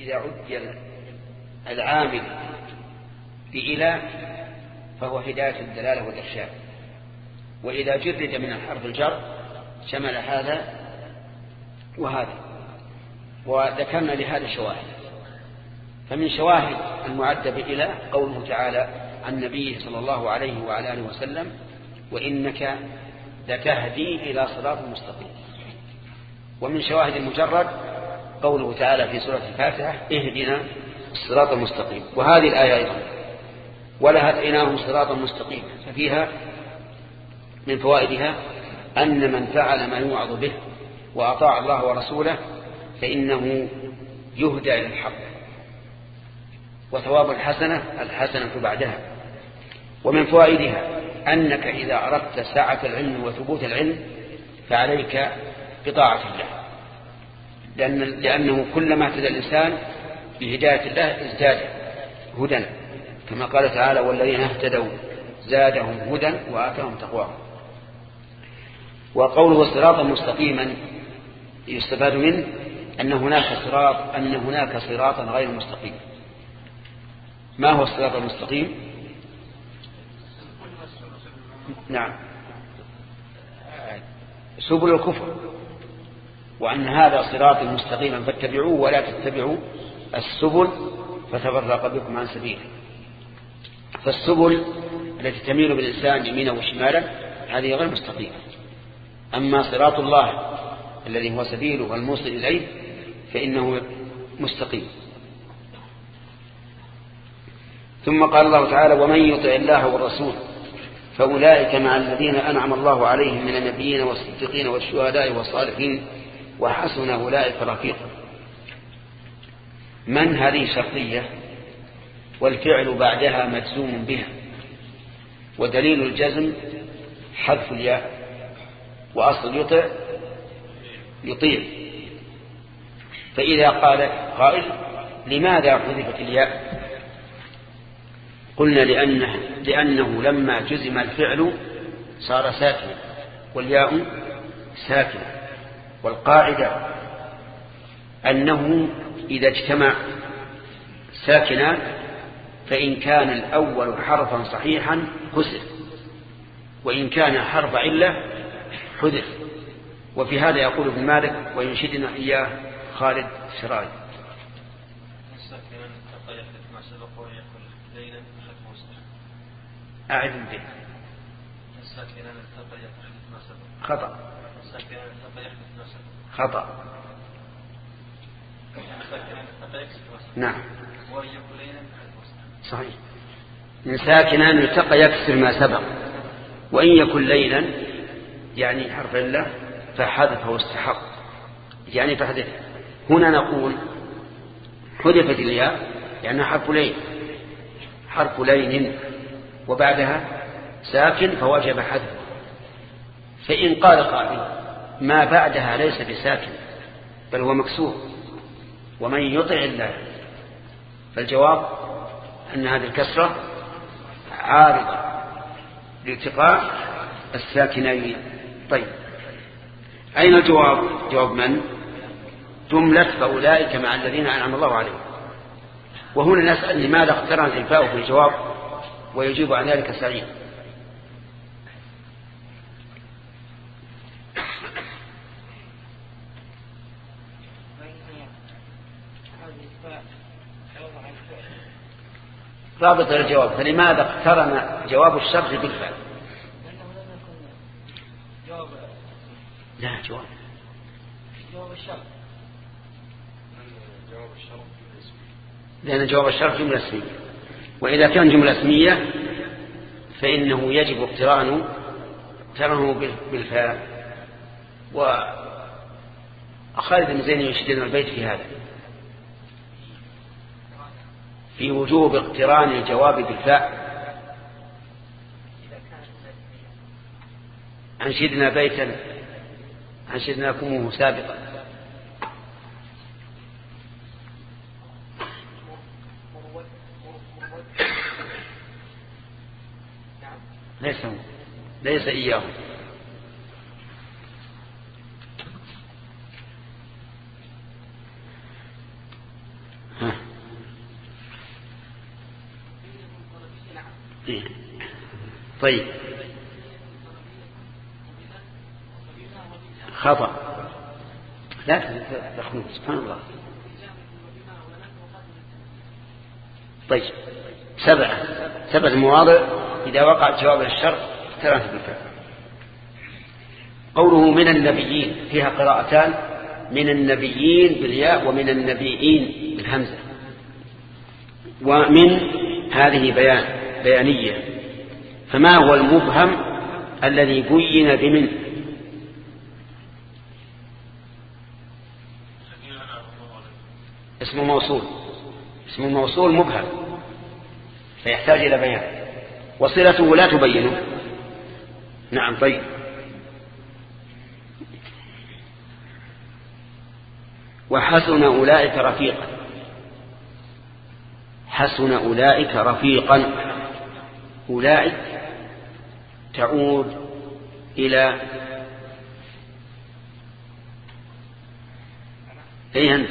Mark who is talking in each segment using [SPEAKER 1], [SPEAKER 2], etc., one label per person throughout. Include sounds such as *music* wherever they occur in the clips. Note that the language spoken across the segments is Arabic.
[SPEAKER 1] إذا عد العامل بإلى فهو هداية الدلالة والإرشاد. وإذا جرد من الحرف الجر شمل هذا وهذا وذكرنا لهذا شواهد. فمن شواهد المعدة بإلى قوله تعالى عن النبي صلى الله عليه وعلى آله وسلم وإنك لتهدي إلى صراط مستقيم. ومن شواهد المجرد قوله تعالى في سورة الفاتحة اهدنا الصراط المستقيم. وهذه الآية أيضا. ولهديناهم صراطا مستقيما ففيها من فوائدها أن من فعل ما يوعظ به وأطاع الله ورسوله فإنه يهدى إلى الحق. وثواب الحسنة الحسنة بعدها. ومن فوائدها أنك إذا أردت سعة العلم وثبوت العلم فعليك بطاعة الله. لأن لأنه كلما اهتدى الإنسان بهداية الله ازداد هدى كما قال تعالى والذين اهتدوا زادهم هدى وآتاهم تقواهم. وقوله صراطا مستقيما يستفاد منه أن هناك صراط أن هناك صراطا غير مستقيم. ما هو الصراط المستقيم؟ نعم. سبل الكفر. وأن هذا صراط مستقيما فاتبعوه ولا تتبعوا السبل فتفرق بكم عن سبيله. فالسبل التي تميل بالإنسان يمينا وشمالا هذه غير مستقيمة. أما صراط الله الذي هو سبيله والموصل إليه فإنه مستقيم. ثم قال الله تعالى ومن يطع الله والرسول فأولئك مع الذين أنعم الله عليهم من النبيين والصديقين والشهداء والصالحين وحسن أولئك رفيقا من هذه شرطية والفعل بعدها مجزوم بها. ودليل الجزم حذف الياء وأصل يطع يطيع. فإذا قال قائل لماذا حذفت الياء؟ قلنا لأنه, لأنه لما جزم الفعل صار ساكنا والياء ساكنة. والقاعدة أنه إذا اجتمع ساكنان فإن كان الأول حرفا صحيحا حسن وإن كان حرف علة حذف. وفي هذا يقول ابن مالك وينشدنا إياه خالد سراج أعد البيت. خطأ. خطأ. نعم. صحيح. إن ساكنا التقى يكسر ما سبق. وإن يكن ليلا يعني حرف الله فحذفه استحق يعني فحذف. هنا نقول حذفت الياء لأنها حرف لين. حرف لين. وبعدها ساكن فوجب حذف. فإن قال قائل ما بعدها ليس بساكن بل هو مكسور ومن يطع الله. فالجواب أن هذه الكسرة عارضة لالتقاء الساكنين. طيب. أين الجواب؟ جواب من؟ جملة فأولئك مع الذين أنعم الله عليهم. وهنا نسأل لماذا اقترن الإنفاء في الجواب ويجيب عن ذلك سعيد. رابط الجواب فلماذا اقترن جواب الشرط بالفعل؟ لا جواب. جواب الشرط لأن جواب الشرط جملة اسمية. وإذا كان جملة اسمية فإنه يجب اقترانه اقترانه بالفاء وخالد بن زين يشدد البيت في هذا. في وجوب اقتران الجواب بالفاء. أنشدنا بيتا أنشدناكمه سابقا. ليس ليس إياه ها. إيه. طيب. خطأ. لا تدخلون سبحان الله. طيب. سبعة سبعة مواضع إذا وقع جواب الشرط ثلاثة بالفعل قوله من النبيين فيها قراءتان من النبيين بالياء ومن النبيين بالهمزة. ومن هذه بيان بيانية. فما هو المبهم الذي بين بمن؟ اسم موصول. اسم موصول مبهم. فيحتاج إلى بيان. وصلته لا تبينه. نعم طيب. وحسن أولئك رفيقا. حسن أولئك رفيقا. أولئك تعود إلى أي أنت؟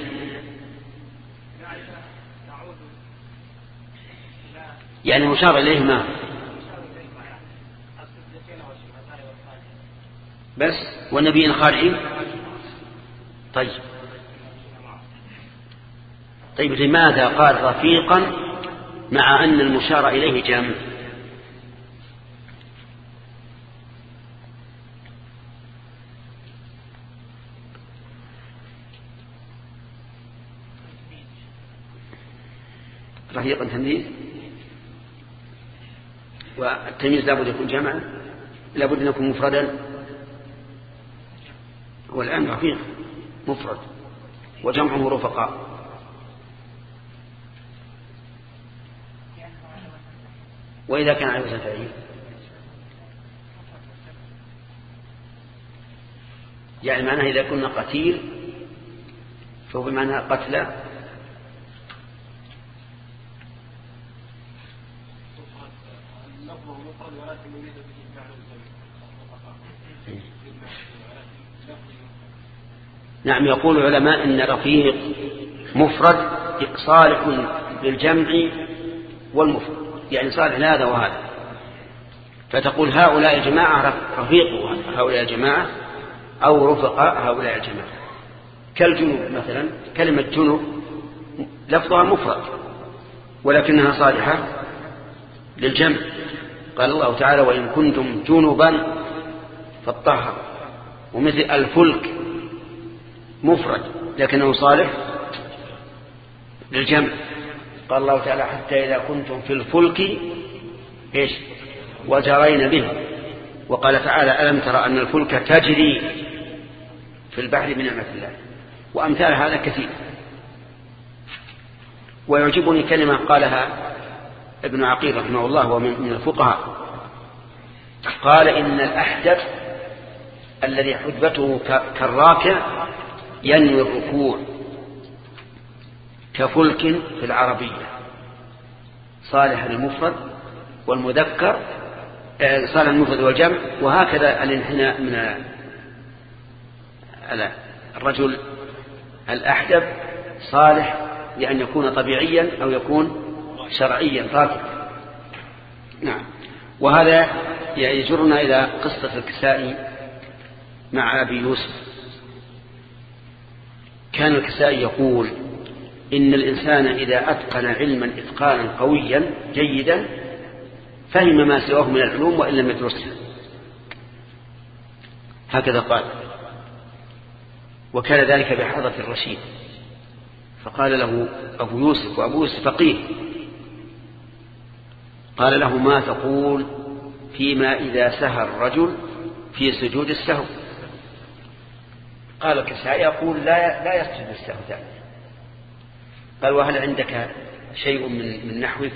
[SPEAKER 1] يعني مشار إليه ما بس والنبي الخارجين طيب. طيب لماذا قال رفيقا مع أن المشار إليه جامع؟ رفيقا تمييز والتمييز لابد يكون جمعا لابد أن يكون مفردا. والآن رفيق مفرد وجمعه رفقاء وإذا كان على وزن فعيل يعني معناه إذا كنا قتيل فهو بمعنى قتلى نعم يقول العلماء إن رفيق مفرد صالح للجمع والمفرد يعني صالح لهذا وهذا. فتقول هؤلاء الجماعة رفيق هؤلاء الجماعة أو رفق هؤلاء الجماعة. كالجنوب مثلا كلمة جنوب لفظها مفرد ولكنها صالحة للجمع. قال الله تعالى وإن كنتم جنبا فالطهر ومثل الفلك مفرد لكنه صالح للجمع. قال الله تعالى حتى إذا كنتم في الفلك إيش؟ وجرين به. وقال تعالى ألم ترى أن الفلك تجري في البحر بنعمة الله؟ وأمثال هذا كثير. ويعجبني كلمة قالها ابن عقيل رحمه الله ومن الفقهاء. قال إن الأحدث الذي حدبته كالراكع ينوي الركوع كفلك في العربية. صالح المفرد والمذكر آه، صالح المفرد والجمع وهكذا الانحناء من الرجل الأحدب صالح لأن يكون طبيعيا أو يكون شرعيا راكبا نعم. وهذا يجرنا إلى قصة الكسائي مع أبي يوسف. كان الكسائي يقول إن الإنسان إذا أتقن علما إتقانا قويا جيدا فهم ما سواه من العلوم وإن لم يدرسه هكذا قال. وكان ذلك بحضرة الرشيد. فقال له أبو يوسف وأبو يوسف فقيه. قال له ما تقول فيما إذا سهى الرجل في سجود السهو؟ قال الكسائي يقول لا لا يسجد السهو ذلك قال وهل عندك شيء من, من نحوك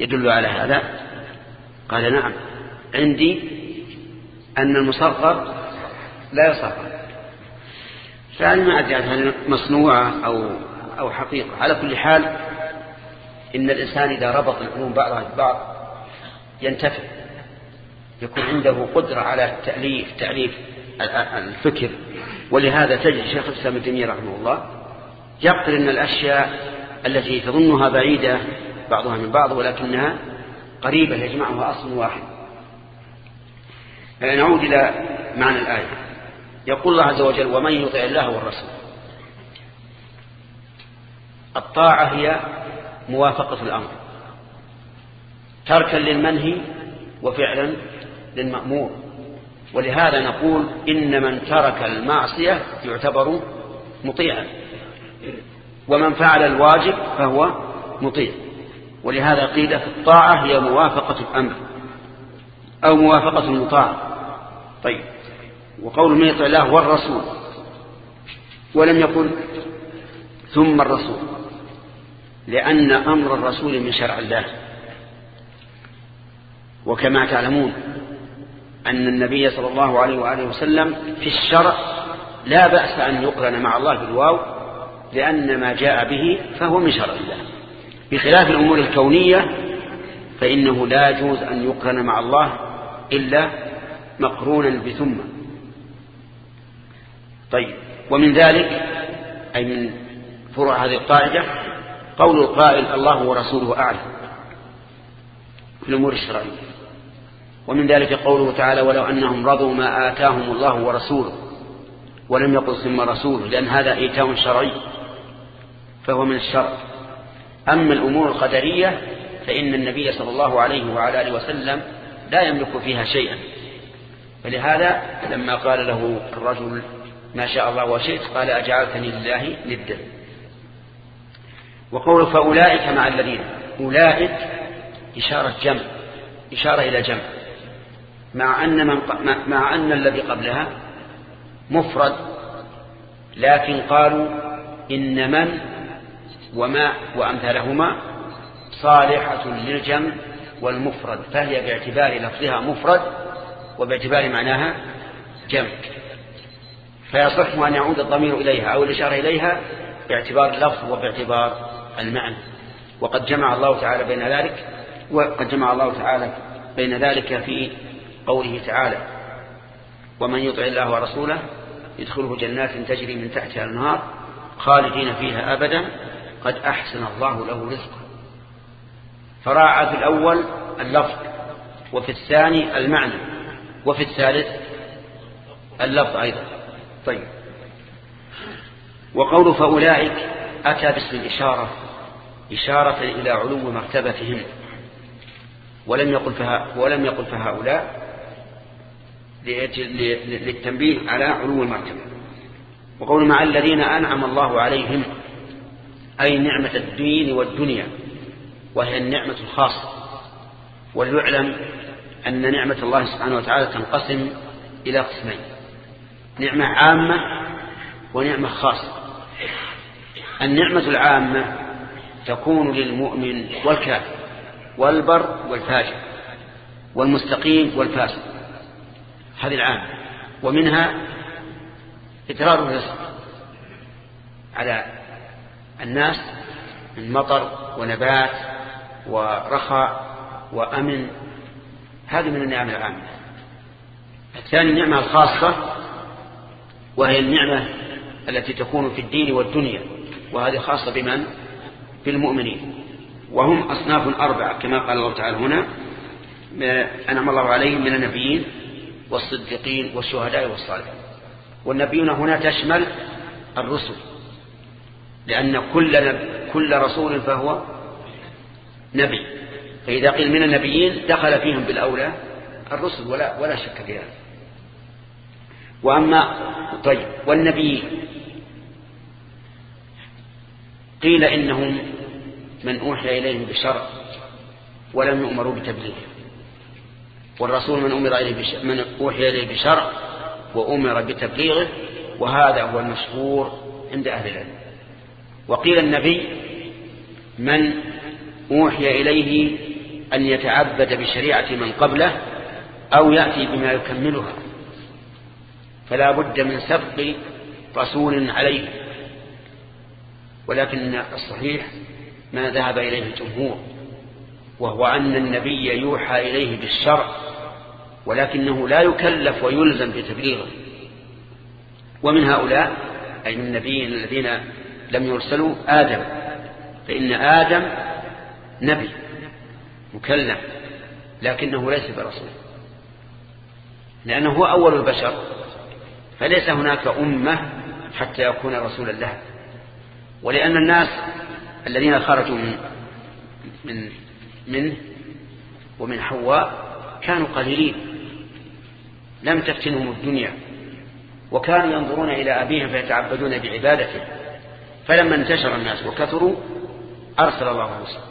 [SPEAKER 1] يدل على هذا؟ قال نعم عندي أن المصغر لا يصغر. فأنا ما أدري هل مصنوعة أو, أو حقيقة. على كل حال إن الإنسان إذا ربط العلوم بعضها ببعض ينتفع يكون عنده قدرة على التأليف تأليف الفكر ولهذا تجد شيخ الإسلام تيمية رحمه الله يقترن الأشياء التي تظنها بعيدة بعضها من بعض ولكنها قريبة يجمعها أصل واحد. نعود إلى معنى الآية. يقول الله عز وجل ومن يطع الله والرسول الطاعة هي موافقة الأمر. تركا للمنهي وفعلا للمأمور. ولهذا نقول إن من ترك المعصية يعتبر مطيعا. ومن فعل الواجب فهو مطيع. ولهذا قيل في الطاعة هي موافقة الأمر أو موافقة المطاع. طيب. وقول من يطع الله والرسول. ولم يقل ثم الرسول. لأن أمر الرسول من شرع الله. وكما تعلمون أن النبي صلى الله عليه وآله وسلم في الشرع لا بأس أن يقرن مع الله بالواو لأن ما جاء به فهو من شرع الله. بخلاف الأمور الكونية فإنه لا يجوز أن يقرن مع الله إلا مقرونا بثم. طيب ومن ذلك أي من فروع هذه القاعدة قول القائل الله ورسوله أعلم في الأمور الشرعية. ومن ذلك قوله تعالى ولو أنهم رضوا ما آتاهم الله ورسوله ولم يقل ثم رسوله لأن هذا إيتاء شرعي فهو من الشرع أما الأمور القدرية فإن النبي صلى الله عليه وعلى آله وسلم لا يملك فيها شيئا. فلهذا لما قال له الرجل ما شاء الله وشئت قال أجعلتني لله ندا. وقول فأولئك مع الذين أولئك إشارة جمع إشارة إلى جمع. مع أن, من مع أن الذي قبلها مفرد لكن قالوا إن من وما وأمثالهما صالحة للجمع والمفرد فهي باعتبار لفظها مفرد وباعتبار معناها جمع. فيصح أن يعود الضمير إليها أو الإشارة إليها باعتبار اللفظ وباعتبار المعنى. وقد جمع الله تعالى بين ذلك وقد جمع الله تعالى بين ذلك في قوله تعالى ومن يطع الله ورسوله يدخله جنات تجري من تحتها النهار خالدين فيها أبدا قد أحسن الله له رزقا فراعى في الأول اللفظ وفي الثاني المعنى وفي الثالث اللفظ أيضا. طيب. وقول فأولئك أتى باسم الإشارة إشارة إلى علو مرتبتهم. ولم يقل فها ولم يقل فهؤلاء للتنبيه على علو المرتبة وقول مع الذين أنعم الله عليهم أي نعمة الدين والدنيا وهي النعمة الخاصة. وليعلم أن نعمة الله سبحانه وتعالى تنقسم إلى قسمين نعمة عامة ونعمة خاصة. النعمة العامة تكون للمؤمن والكافر والبر والفاجر والمستقيم والفاسد هذه العامة ومنها إدرار الرزق على الناس من مطر ونبات ورخاء وأمن. هذه من النعم العامة. الثاني النعمة الخاصة وهي النعمة التي تكون في الدين والدنيا وهذه خاصة بمن؟ بالمؤمنين. وهم أصناف أربعة كما قال الله تعالى هنا أنعم الله عليهم من النبيين والصديقين والشهداء والصالحين. والنبيون هنا تشمل الرسل لأن كل, نب... كل رسول فهو نبي. فإذا قيل من النبيين دخل فيهم بالأولى الرسل ولا, ولا شك في هذا. وأما طيب والنبي قيل إنهم من أوحي إليهم بشرع ولم يؤمروا بتبليغه والرسول من أمر إليه بشرع من أوحي إليه بشرع وأمر بتبليغه وهذا هو المشهور عند أهل العلم. وقيل النبي من أوحي إليه أن يتعبد بشريعة من قبله أو يأتي بما يكملها فلا بد من سبق رسول عليه. ولكن الصحيح ما ذهب إليه الجمهور. وهو أن النبي يوحى إليه بالشرع ولكنه لا يكلف ويلزم بتبليغه. ومن هؤلاء أي من النبيين الذين لم يرسلوا آدم. فإن آدم نبي مكلم لكنه ليس برسول. لأنه هو أول البشر فليس هناك أمة حتى يكون رسولا له ولأن الناس الذين خرجوا من من منه ومن حواء كانوا قليلين لم تفتنهم الدنيا وكانوا ينظرون إلى أبيهم فيتعبدون بعبادته فلما انتشر الناس وكثروا أرسل الله رسلا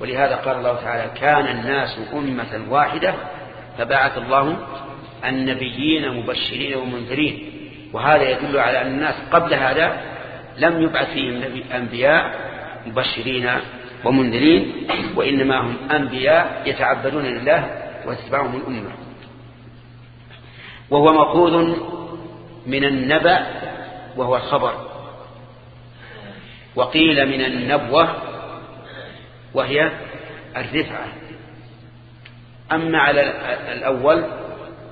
[SPEAKER 1] ولهذا قال الله تعالى كان الناس أمة واحدة فبعث الله النبيين مبشرين ومنذرين وهذا يدل على أن الناس قبل هذا لم يبعث فيهم أنبياء مبشرين ومنذرين وإنما هم أنبياء يتعبدون لله وتتبعهم الأمة. وهو مأخوذ من النبأ وهو الخبر. وقيل من النبوة وهي الرفعة. أما على الأول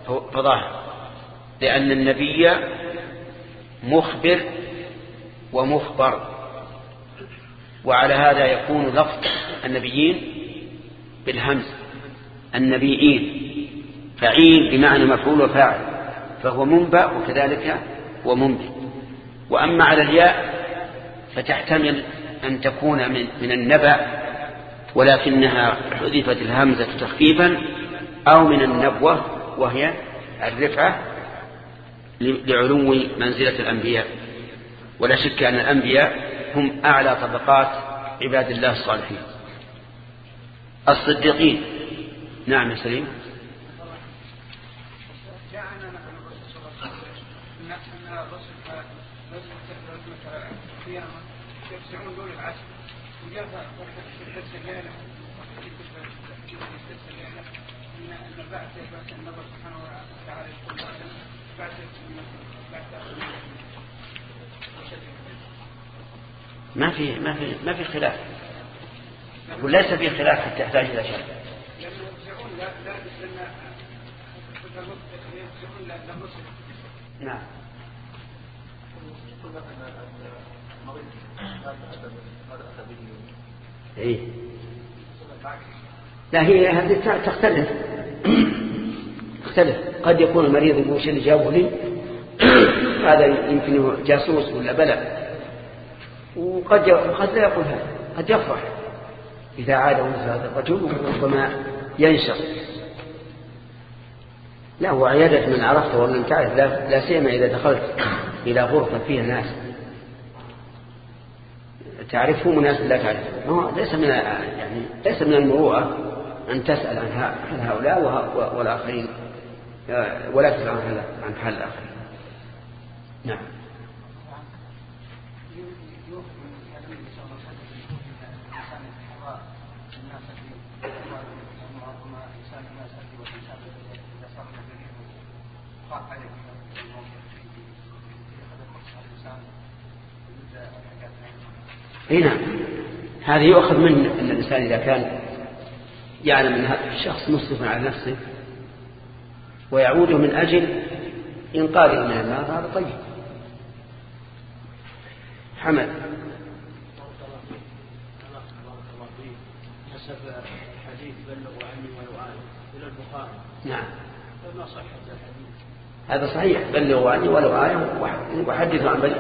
[SPEAKER 1] فظاهر لأن النبي مخبر ومخبر. وعلى هذا يكون لفظ النبيين بالهمز النبيين فعيل بمعنى مفعول وفاعل فهو منبأ وكذلك هو منبئ وأما على الياء فتحتمل أن تكون من, من النبأ ولكنها حذفت الهمزة تخفيفا أو من النبوة وهي الرفعة لعلو منزلة الأنبياء. ولا شك أن الأنبياء هم أعلى طبقات عباد الله الصالحين. الصديقين. نعم يا سليم. ما في ما في ما في خلاف. وليس في خلاف حتى تحتاج إلى شك نعم. إيه؟ لا هي هذه تختلف. تختلف. قد يكون المريض يقول شيء جابه لي؟ *coughs* هذا يمكن جاسوس ولا بلى. وقد قد لا يقول هذا قد يفرح. إذا عاد مثل هذا الرجل وربما ينشر. لا هو عيادة من عرفته ولم تعرف لا, لا سيما إذا دخلت إلى غرفة فيها ناس. تعرفه مناسب لا تعرفه هو ليس من يعني ليس من المروءة أن تسأل عن هؤلاء والآخرين. ولا تسأل عن حال الآخرين. نعم. إي نعم. هذا يؤخذ من أن الإنسان إذا كان يعلم أن هذا الشخص مسرف على نفسه ويعوده من أجل انقاذه من النار هذا طيب. حمد. الحديث بلغوا عني ولو إلى البخاري نعم. الحديث هذا صحيح. بلغوا عني ولو آية وحدثوا عن بني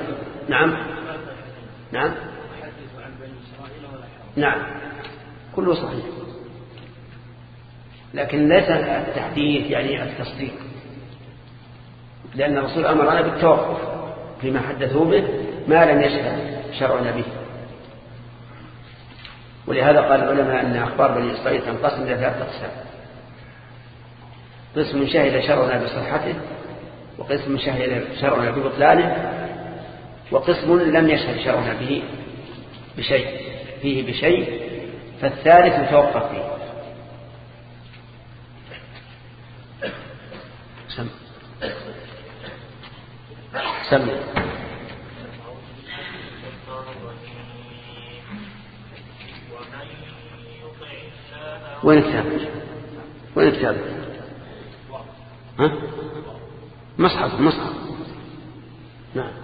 [SPEAKER 1] نعم. نعم. نعم. كله صحيح. لكن ليس التحديث يعني التصديق. لأن الرسول أمرنا بالتوقف فيما حدثوا به ما لم يشهد شرعنا به. ولهذا قال العلماء أن أخبار بني إسرائيل تنقسم إلى ثلاثة أقسام. قسم شهد شرعنا بصحته وقسم شهد شرعنا ببطلانه وقسم لم يشهد شرعنا به بشيء. فيه بشيء فالثالث يتوقف فيه. سم. سم. وين كتابك وين كتابك ها؟ مصحف مصحف. نعم.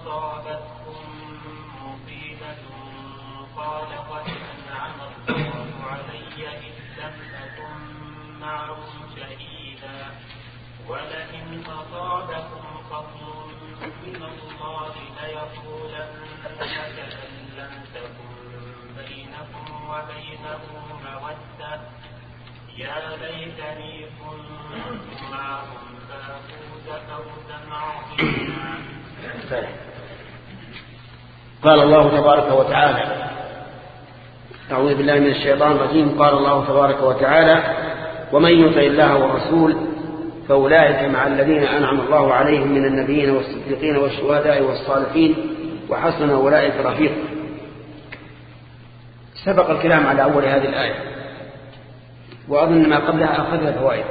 [SPEAKER 2] أصابتكم مصيبة قال قد أنعم الله علي إذ لم أكن معهم شهيدا. ولئن أصابكم فضل من الله ليقولن كأن لم تكن بينكم وبينه مودة. يا ليتني كنت معهم فأفوز فوزا عظيما.
[SPEAKER 1] قال الله تبارك وتعالى أعوذ بالله من الشيطان الرجيم. قال الله تبارك وتعالى ومن يطع الله والرسول فأولئك مع الذين أنعم الله عليهم من النبيين والصديقين والشهداء والصالحين وحسن أولئك رفيق. سبق الكلام على أول هذه الآية وأظن ما قبلها أخذنا فوائد.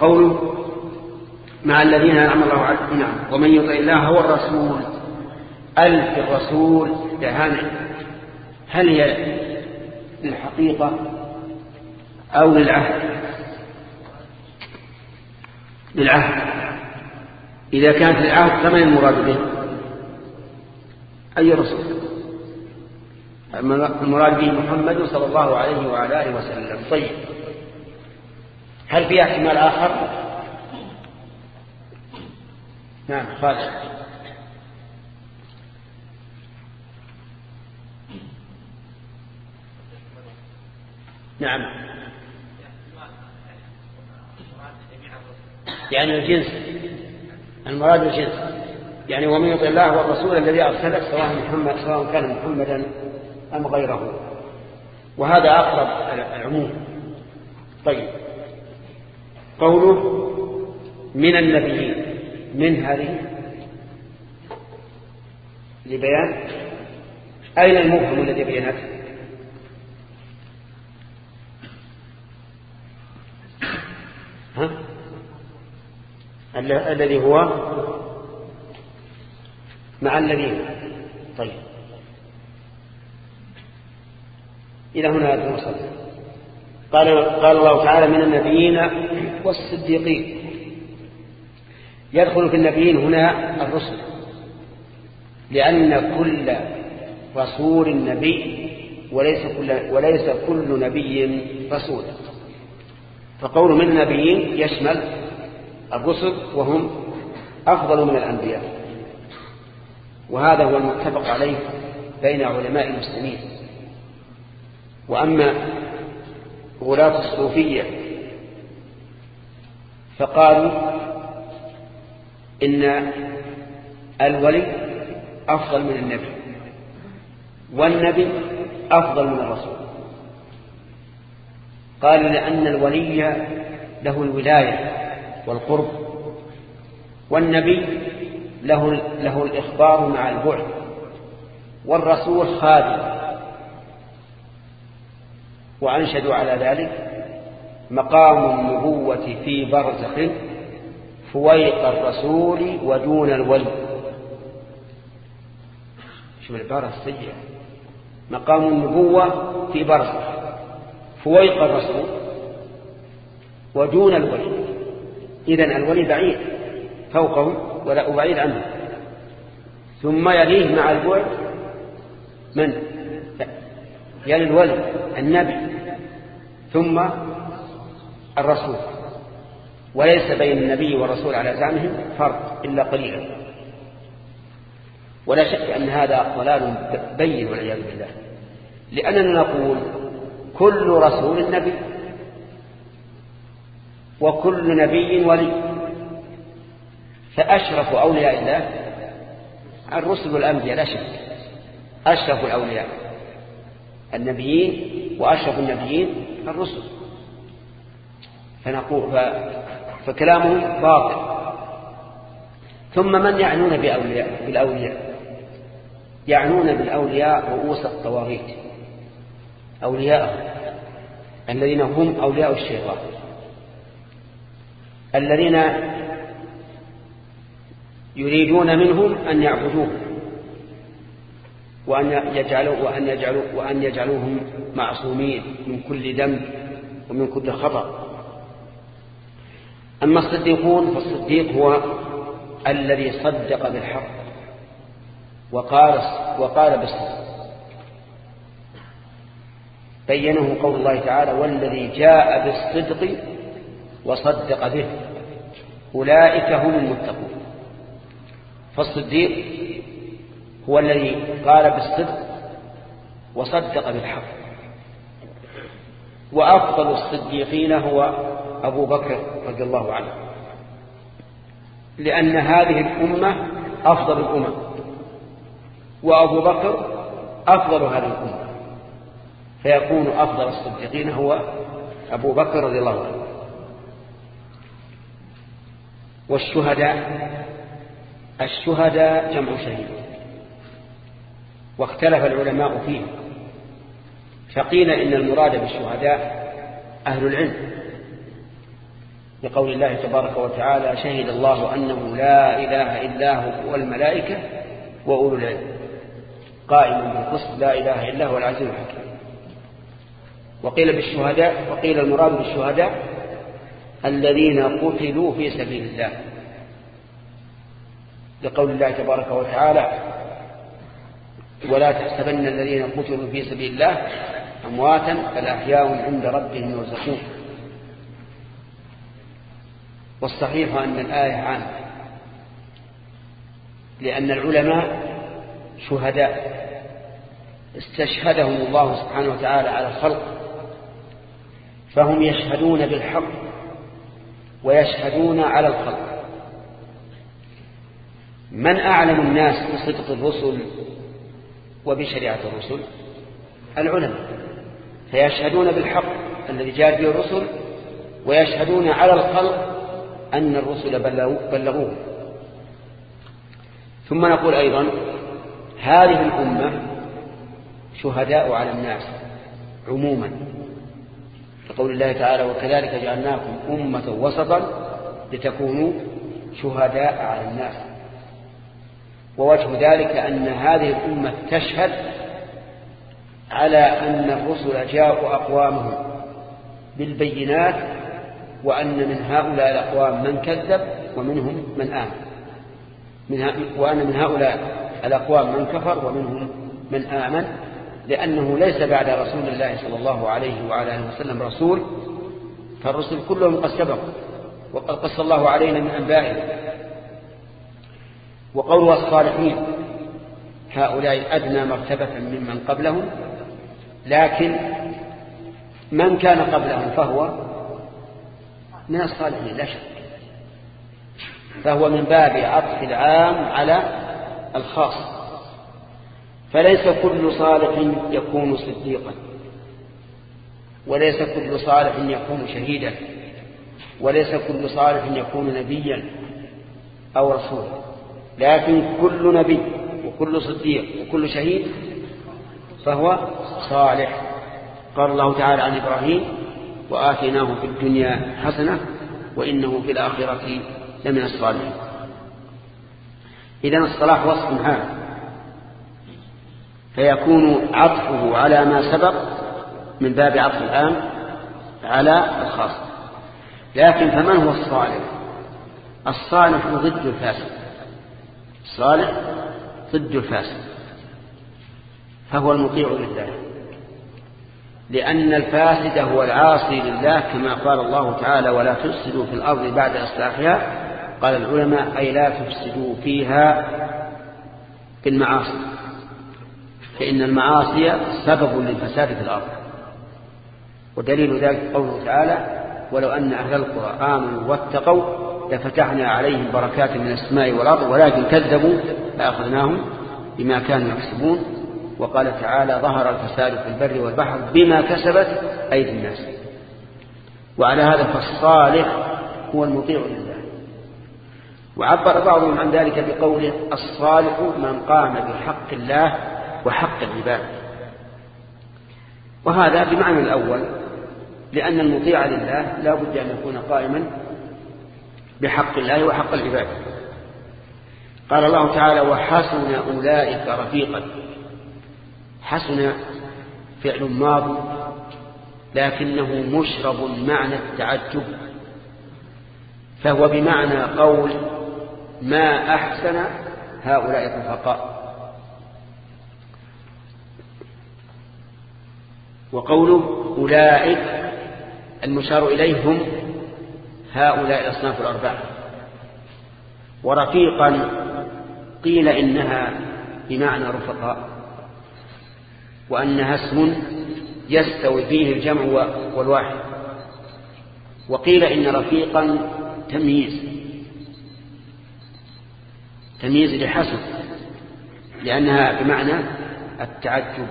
[SPEAKER 1] قوله مع الذين أنعم الله عليهم. نعم. ومن يطع الله والرسول. ألف الرسول. دهان هل هي للحقيقة أو للعهد؟ للعهد. إذا كانت للعهد فمن المراد به؟ أي رسول؟ المراد به محمد صلى الله عليه وعلى آله وسلم. طيب. هل في احتمال آخر؟ نعم خالد. نعم. يعني الجنس المراد الجنس. يعني ومن يطع الله والرسول الذي ارسله سواء محمد سواء كان محمدا أم غيره. وهذا أقرب العموم. طيب. قوله من النبيين. من هذه؟ لبيان أين المفهم الذي بينته؟ ها؟ الذي هو مع الذين. طيب. إلى هنا المصنف قال قال الله تعالى من النبيين والصديقين. يدخل في النبيين هنا الرسل. لأن كل رسول نبي وليس كل وليس كل نبي رسول. فقول من النبيين يشمل الرسل وهم أفضل من الأنبياء. وهذا هو المتفق عليه بين علماء المسلمين. وأما غلاة الصوفية فقالوا إن الولي أفضل من النبي والنبي أفضل من الرسول. قال لأن الولي له الولاية والقرب والنبي له, له الإخبار مع البعد والرسول خادم. وأنشدوا على ذلك مقام النبوة في برزخ فويق الرسول ودون الولي. شوف العبارة السيئة مقام النبوة في برزخ. فويق الرسول ودون الولي. إذن الولي بعيد فوقه ولا بعيد عنه. ثم يليه مع البعد من؟ يلي الولي النبي. ثم الرسول. وليس بين النبي والرسول على زعمهم فرق إلا قليلا ولا شك أن هذا ضلال بين والعياذ بالله. لأننا نقول كل رسول نبي فأشرف أولياء الله الرسل والأنبياء لا شك. أشرف الأولياء النبيين وأشرف النبيين الرسل. فنقول ف... فكلامهم باطل. ثم من يعنون بأولياء بالأولياء؟ يعنون بالأولياء رؤوس الطواغيت. أولياء الذين هم أولياء الشيطان. الذين يريدون منهم أن يعبدوه. وأن يجعلوا وأن يجعلوا وأن يجعلوهم معصومين من كل ذنب ومن كل خطأ. أما الصديقون فالصديق هو الذي صدق بالحق وقال وقال بالصدق. بينه قول الله تعالى والذي جاء بالصدق وصدق به أولئك هم المتقون. فالصديق هو الذي قال بالصدق وصدق بالحق. وأفضل الصديقين هو أبو بكر رضي الله عنه. لأن هذه الأمة أفضل الأمم وأبو بكر أفضل هذه الأمة. فيكون أفضل الصديقين هو أبو بكر رضي الله عنه. والشهداء الشهداء جمع شهيد. واختلف العلماء فيه. فقيل إن المراد بالشهداء أهل العلم. لقول الله تبارك وتعالى شهد الله أنه لا إله إلا هو والملائكة وأولو العلم. قائم بالقسط لا إله إلا هو العزيز الحكيم. وقيل بالشهداء وقيل المراد بالشهداء الذين قتلوا في سبيل الله. لقول الله تبارك وتعالى ولا تحسبن الذين قتلوا في سبيل الله أمواتا بل أحياء عند ربهم يرزقون. والصحيح أن الآية عامة لأن العلماء شهداء استشهدهم الله سبحانه وتعالى على الخلق فهم يشهدون بالحق ويشهدون على الخلق من أعلم الناس بصدق الرسل وبشريعة الرسل؟ العلماء فيشهدون بالحق الذي جاء به الرسل ويشهدون على الخلق أن الرسل بلغوه. ثم نقول أيضا هذه الأمة شهداء على الناس عموما. لقول الله تعالى وكذلك جعلناكم أمة وسطا لتكونوا شهداء على الناس. ووجه ذلك أن هذه الأمة تشهد على أن الرسل جاءوا أقوامهم بالبينات وأن من هؤلاء الأقوام من كذب ومنهم من آمن. من وأن من هؤلاء الأقوام من كفر ومنهم من آمن لأنه ليس بعد رسول الله صلى الله عليه وعلى آله وسلم رسول فالرسل كلهم قد سبقوا وقد قص الله علينا من أنبائهم. وقول الصالحين هؤلاء أدنى مرتبة ممن قبلهم لكن من كان قبلهم فهو من الصالحين لا شك. فهو من باب عطف العام على الخاص. فليس كل صالح يكون صديقا وليس كل صالح يكون شهيدا وليس كل صالح يكون نبيا أو رسولا. لكن كل نبي وكل صديق وكل شهيد فهو صالح. قال الله تعالى عن إبراهيم وآتيناه في الدنيا حسنة وإنه في الآخرة لمن الصالحين. إذن الصلاح وصف هذا. فيكون عطفه على ما سبق من باب عطف الآن على الخاص. لكن فمن هو الصالح؟ الصالح ضد الفاسد الصالح ضد الفاسد فهو المطيع لله. لأن الفاسد هو العاصي لله كما قال الله تعالى ولا تفسدوا في الأرض بعد إصلاحها قال العلماء أي لا تفسدوا فيها في المعاصي فإن المعاصي سبب للفساد في الأرض ودليل ذلك قوله تعالى ولو أن أهل القرى آمنوا واتقوا لفتحنا عليهم بركات من السماء والأرض ولكن كذبوا فأخذناهم بما كانوا يكسبون وقال تعالى ظهر الفساد في البر والبحر بما كسبت أيدي الناس. وعلى هذا فالصالح هو المطيع لله. وعبر بعضهم عن ذلك بقوله الصالح من قام بحق الله وحق العباد. وهذا بمعنى الأول لأن المطيع لله لا بد أن يكون قائما بحق الله وحق العباد. قال الله تعالى وحسن أولئك رفيقا حسن فعل ماض لكنه مشرب معنى التعجب فهو بمعنى قول ما أحسن هؤلاء الرفقاء. وقوله أولئك المشار إليهم هؤلاء الأصناف الأربعة. ورفيقا قيل إنها بمعنى رفقاء. وأنها اسم يستوي فيه الجمع والواحد. وقيل إن رفيقا تمييز. تمييز لحسن لأنها بمعنى التعجب.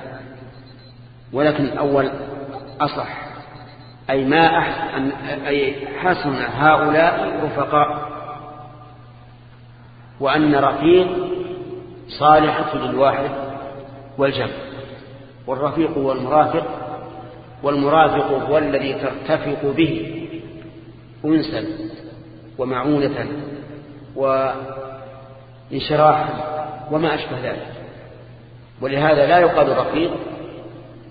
[SPEAKER 1] ولكن الأول أصح أي ما أحسن أي حسن هؤلاء رفقاء وأن رفيق صالحة للواحد والجمع. والرفيق هو المرافق والمرافق هو الذي ترتفق به أنسا ومعونة وانشراحا وما أشبه ذلك. ولهذا لا يقال رفيق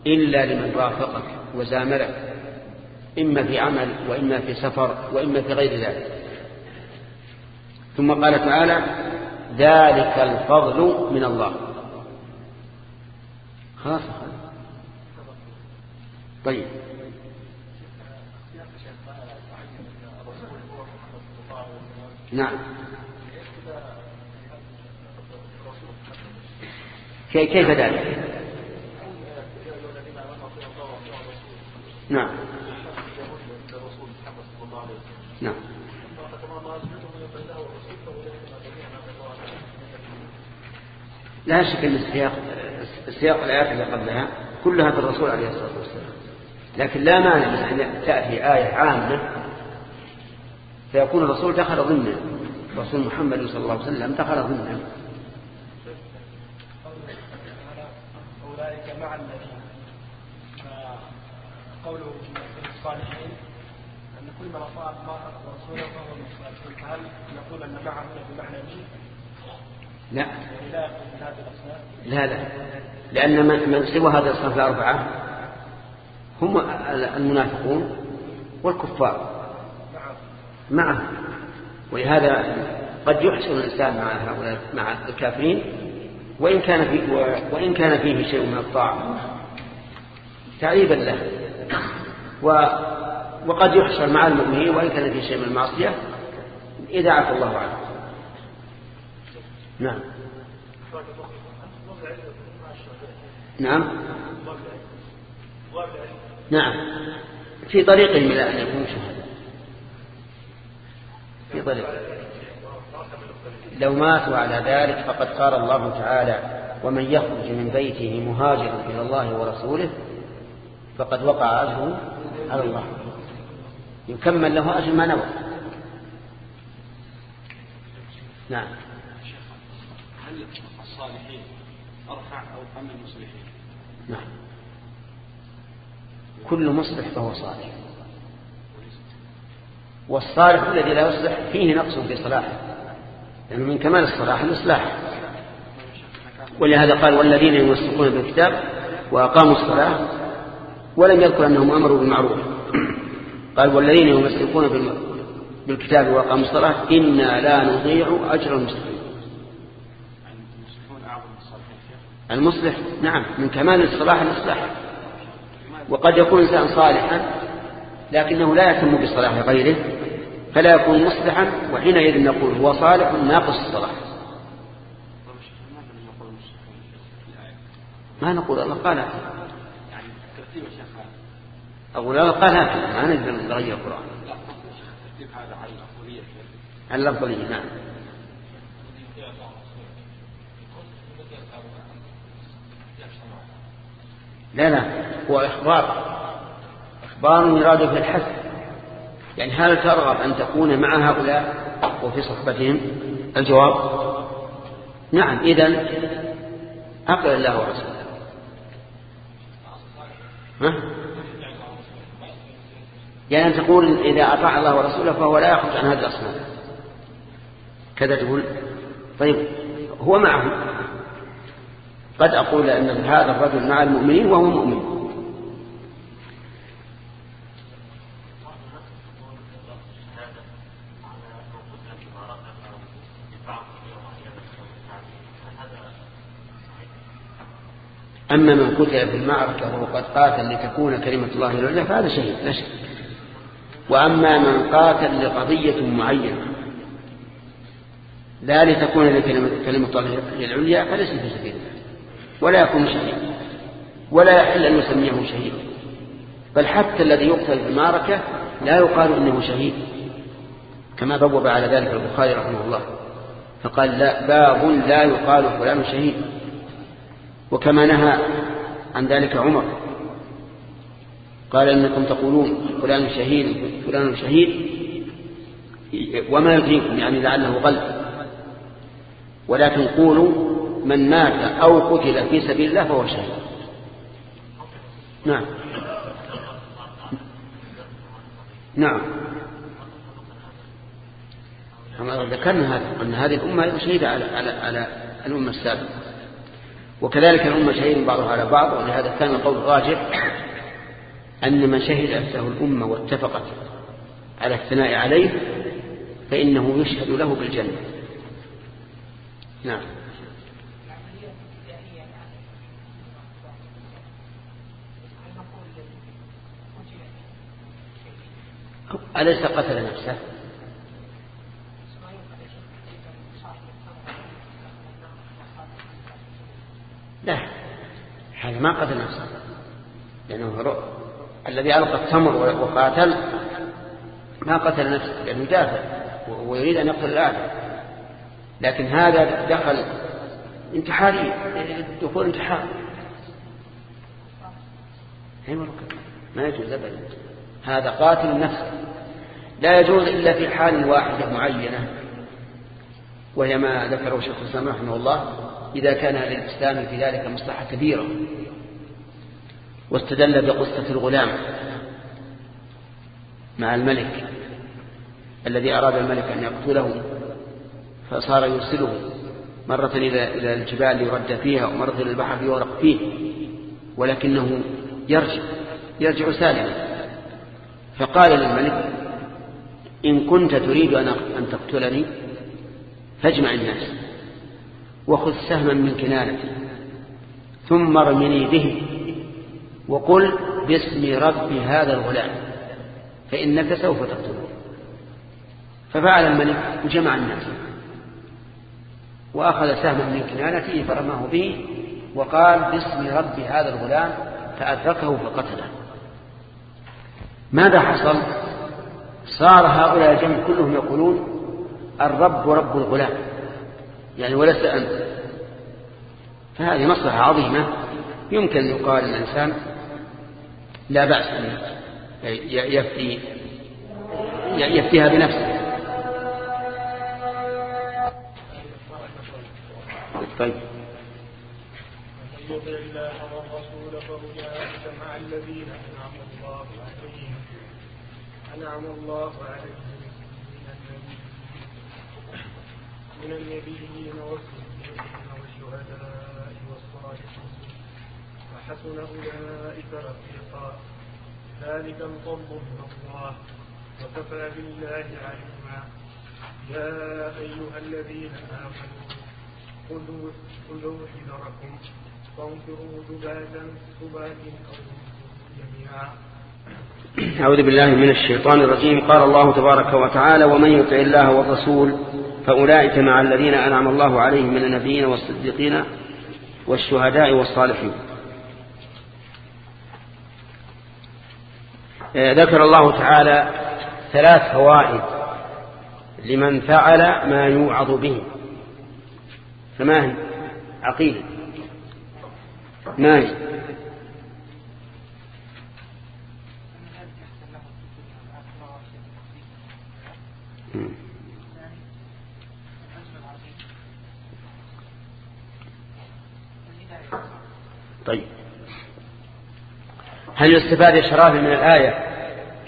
[SPEAKER 1] إلا لمن رافقك وزاملك إما في عمل وإما في سفر وإما في غير ذلك. ثم قال تعالى ذلك الفضل من الله. خلاص طيب. نعم. كيف ذلك؟ نعم. نعم. لا شك أن السياق السياق الايات اللي قبلها كلها في الرسول عليه الصلاة والسلام. لكن لا مانع من أن تأتي آية عامة فيكون الرسول دخل ضمن رسول محمد صلى الله عليه وسلم دخل ضمن
[SPEAKER 3] أولئك مع الذين قوله الصالحين أن كل من اطاع الله ورسوله فهو من الصالحين. فهل نقول أن مع هنا بمعنى مين؟
[SPEAKER 1] لا. لا لا. لأن من سوى هذه الصنف الأربعة هم المنافقون والكفار. معه ولهذا قد يحسن الإنسان مع هؤلاء مع الكافرين وإن كان فيه وإن كان فيه شيء من الطاعة تعريبا له. و وقد يحصل مع المؤمنين وإن كان فيه شيء من المعصية إذا عفى الله عنه. نعم. نعم. نعم. في طريقهم إلى أن يكونوا شهداء في طريق. لو ماتوا على ذلك فقد قال الله تعالى ومن يخرج من بيته مهاجرا إلى الله ورسوله فقد وقع أجره على الله. يكمل له أجر ما نوى. نعم.
[SPEAKER 4] هل الصالحين أرفع أو أم المصلحين؟
[SPEAKER 1] نعم. كل مصلح فهو صالح. والصالح الذي لا يصلح فيه نقص في صلاحه لأنه من كمال الصلاح الإصلاح ولهذا قال والذين يمسكون بالكتاب وأقاموا الصلاة ولم يذكر أنهم أمروا بالمعروف. قال والذين يمسكون بالكتاب وأقاموا الصلاة إنا لا نضيع أجر المسلمين. المصلح نعم من كمال الصلاح الإصلاح وقد يكون إنسان صالحا لكنه لا يتم بصلاح غيره فلا يكون مصلحا وحينئذ نقول هو صالح ناقص الصلاح. ما نقول؟ الله قال. أقول الله قال هكذا ما نقدر نغير القرآن. على الأفضلية نعم. لا لا هو إخبار إخبار يراد في الحث. يعني هل ترغب أن تكون مع هؤلاء؟ وفي صحبتهم الجواب نعم إذن أقل الله ورسوله. ها؟ يعني أن تقول إذا أطاع الله ورسوله فهو لا يخرج عن هذه الأصنام. كذا تقول. طيب هو معهم. قد أقول أن هذا الرجل مع المؤمنين وهو مؤمن. أما من قتل في المعركة وهو قد قاتل لتكون كلمة الله العليا فهذا شهيد لا شك وأما من قاتل لقضية معينة لا لتكون كلمة الله العليا فليس في سبيل الله. ولا يكون شهيدا ولا يحل أن نسميه شهيدا بل حتى الذي يقتل في المعركة لا يقال إنه شهيد. كما بوب على ذلك البخاري رحمه الله. فقال لا باب لا يقال فلان شهيد. وكما نهى عن ذلك عمر. قال إنكم تقولون فلان شهيد فلان شهيد. وما يدريكم يعني لعله غلب. ولكن قولوا من مات أو قتل في سبيل الله فهو شهيد. نعم. نعم. ذكرنا هذا أن هذه الأمة شهيدة على, على, على الأمة السابقة. وكذلك الأمة شهيد بعضها على بعض ولهذا كان القول الراجح أن من شهد له الأمة واتفقت على الثناء عليه فإنه يشهد له بالجنة. نعم. أليس قتل نفسه؟ لا هذا ما قتل نفسه. لأنه الذي ألقى التمر وقاتل ما قتل نفسه لأنه دافع ويريد أن يقتل الآخر. لكن هذا دخل انتحاري دخول انتحار. ما يجوز أبدا. هذا قاتل النفس. لا يجوز إلا في حال واحدة معينة وهي ما ذكره شيخ الإسلام رحمه الله إذا كان للإسلام في ذلك مصلحة كبيرة واستدل بقصة الغلام مع الملك الذي أراد الملك أن يقتله فصار يرسله مرة إلى الجبال ليرد فيها ومرة إلى البحر ليورق فيه ولكنه يرجع يرجع سالما. فقال للملك إن كنت تريد أن تقتلني فاجمع الناس وخذ سهما من كنانتي ثم ارمني به وقل باسم رب هذا الغلام فإنك سوف تقتله. ففعل الملك وجمع الناس وأخذ سهما من كنانته فرماه به وقال باسم رب هذا الغلام فأدركه فقتله. ماذا حصل؟ صار هؤلاء الجمع كلهم يقولون الرب رب الغلام. يعني ولست أنت. فهذه مصلحة عظيمة. يمكن أن يقال الإنسان لا بأس أن يفتي يفتيها بنفسه. طيب.
[SPEAKER 3] يطع الله والرسول فاولئك مع الذين أنعم الله عليهم. أنعم الله عليهم من النبيين والصديقين والشهداء والصالحين. وحسن أولئك رفيقا. ذلك الفضل من الله. وكفى بالله عليما. يا أيها الذين آمنوا خذوا خذوا حذركم. فانفروا ثباتا ثبات أو جميعا.
[SPEAKER 1] أعوذ بالله من الشيطان الرجيم. قال الله تبارك وتعالى ومن يطع الله والرسول فأولئك مع الذين أنعم الله عليهم من النبيين والصديقين والشهداء والصالحين. ذكر الله تعالى ثلاث فوائد لمن فعل ما يوعظ به. فما هي؟ عقيدة. ما هي طيب هل يستفاد يا شرافي من الآية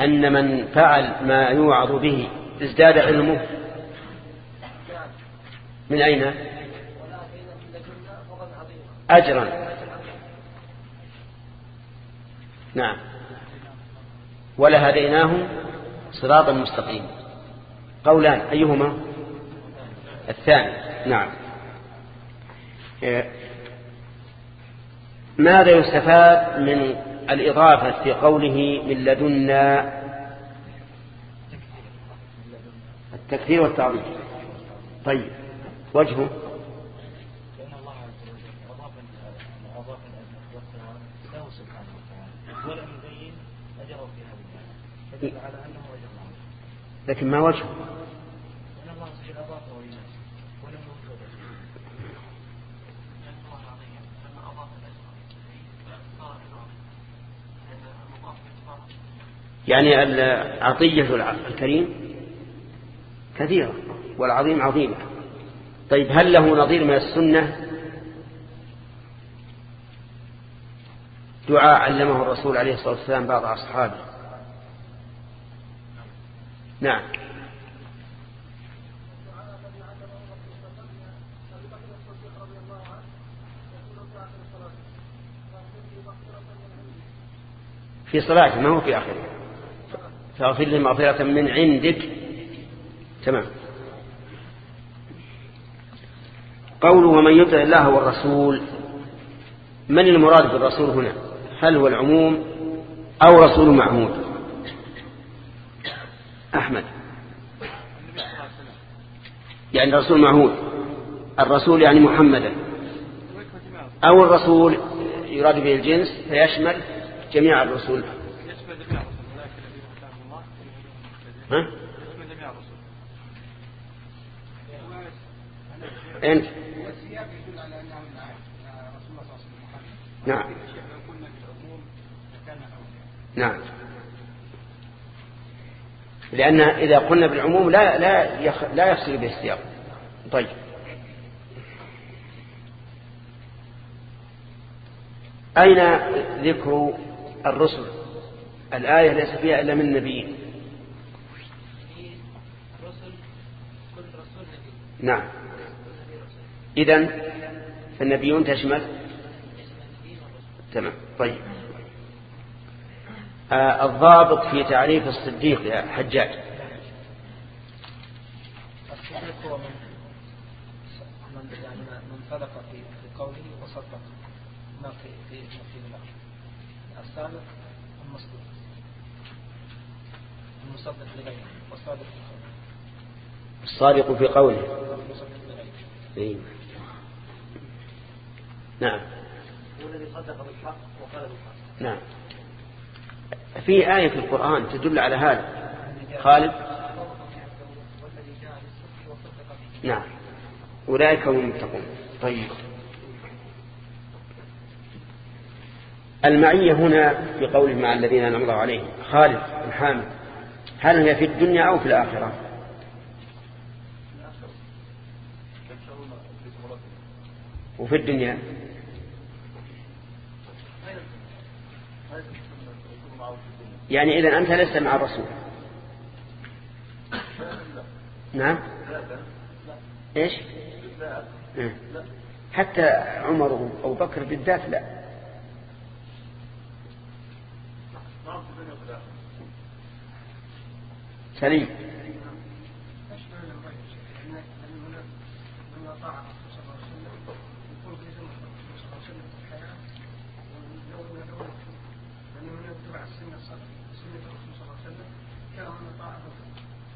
[SPEAKER 1] أن من فعل ما يوعظ به ازداد علمه؟ من أين؟ أجرا. نعم. ولهديناه صراطا مستقيما قولان أيهما؟ الثاني. نعم. ماذا يستفاد من الإضافة في قوله من لدنا التكثير والتعظيم. طيب وجهه.
[SPEAKER 5] لأن الله عز وجل أضاف أضاف الأجر له سبحانه وتعالى ولم يبين أجره في هذه الآية فدل على أنه أجر عظيم
[SPEAKER 1] لكن ما وجهه
[SPEAKER 5] لأن الله عز وجل أضافه للناس ولم يوجد
[SPEAKER 2] لأن الله عظيم لما أضاف الأجر صار أجر لأن المضاف صار
[SPEAKER 1] يعني العطية الكريم كثيرة والعظيم عظيمة. طيب هل له نظير من السنة؟ دعاء علمه الرسول عليه الصلاة والسلام بعض أصحابه. نعم. في صلاته ما هو في آخره؟ فاغفر لي مغفرة من عندك. تمام. قوله ومن يطع الله والرسول من المراد بالرسول هنا؟ هل هو العموم أو رسول معهود أحمد. يعني رسول معهود الرسول يعني محمدا. أو الرسول يراد به الجنس فيشمل جميع الرسل
[SPEAKER 4] يشمل جميع الرسل ولكن الذين هداهم الله
[SPEAKER 1] ها؟
[SPEAKER 4] يشمل جميع الرسل
[SPEAKER 1] أنت
[SPEAKER 3] والسياق يدل على انه من رسول الله صلى الله عليه محمد
[SPEAKER 1] نعم. نعم. لأن إذا قلنا بالعموم لا لا يخ لا يفصل به السياق طيب. أين ذكر الرسل؟ الآية ليس فيها إلا من نبيين
[SPEAKER 5] الرسل كل رسول نبي
[SPEAKER 1] نعم. إذن فالنبيون تشمل؟ تمام. طيب. آه الضابط في تعريف الصديق يا حجاج.
[SPEAKER 5] الصديق هو من يعني من صدق في قوله وصدق. ما في في في الصادق المصدوق المصدق لغيره. والصادق
[SPEAKER 1] الصادق في قوله. إيه. نعم.
[SPEAKER 5] صدق بالحق وقال بالحق
[SPEAKER 1] نعم. في آية في القرآن تدل على هذا. خالد؟ نعم. أولئك هم المتقون. طيب. المعية هنا في قوله مع الذين أنعم الله عليهم. خالد الحامد. هل هي في الدنيا أو في الآخرة؟ وفي الدنيا. يعني إذا أنت لست مع الرسول. نعم. إيش. حتى عمر أو بكر بالذات لا. سليم
[SPEAKER 3] اشبه للغير ان ان هنا من اطاع الرسول صلى الله عليه وسلم يكون في سنه الرسول صلى الله عليه وسلم في الحياة ولو من الأول لأن هنا اتبع السنة الصالحه سنه الرسول صلى الله عليه وسلم كان من اطاع الرسول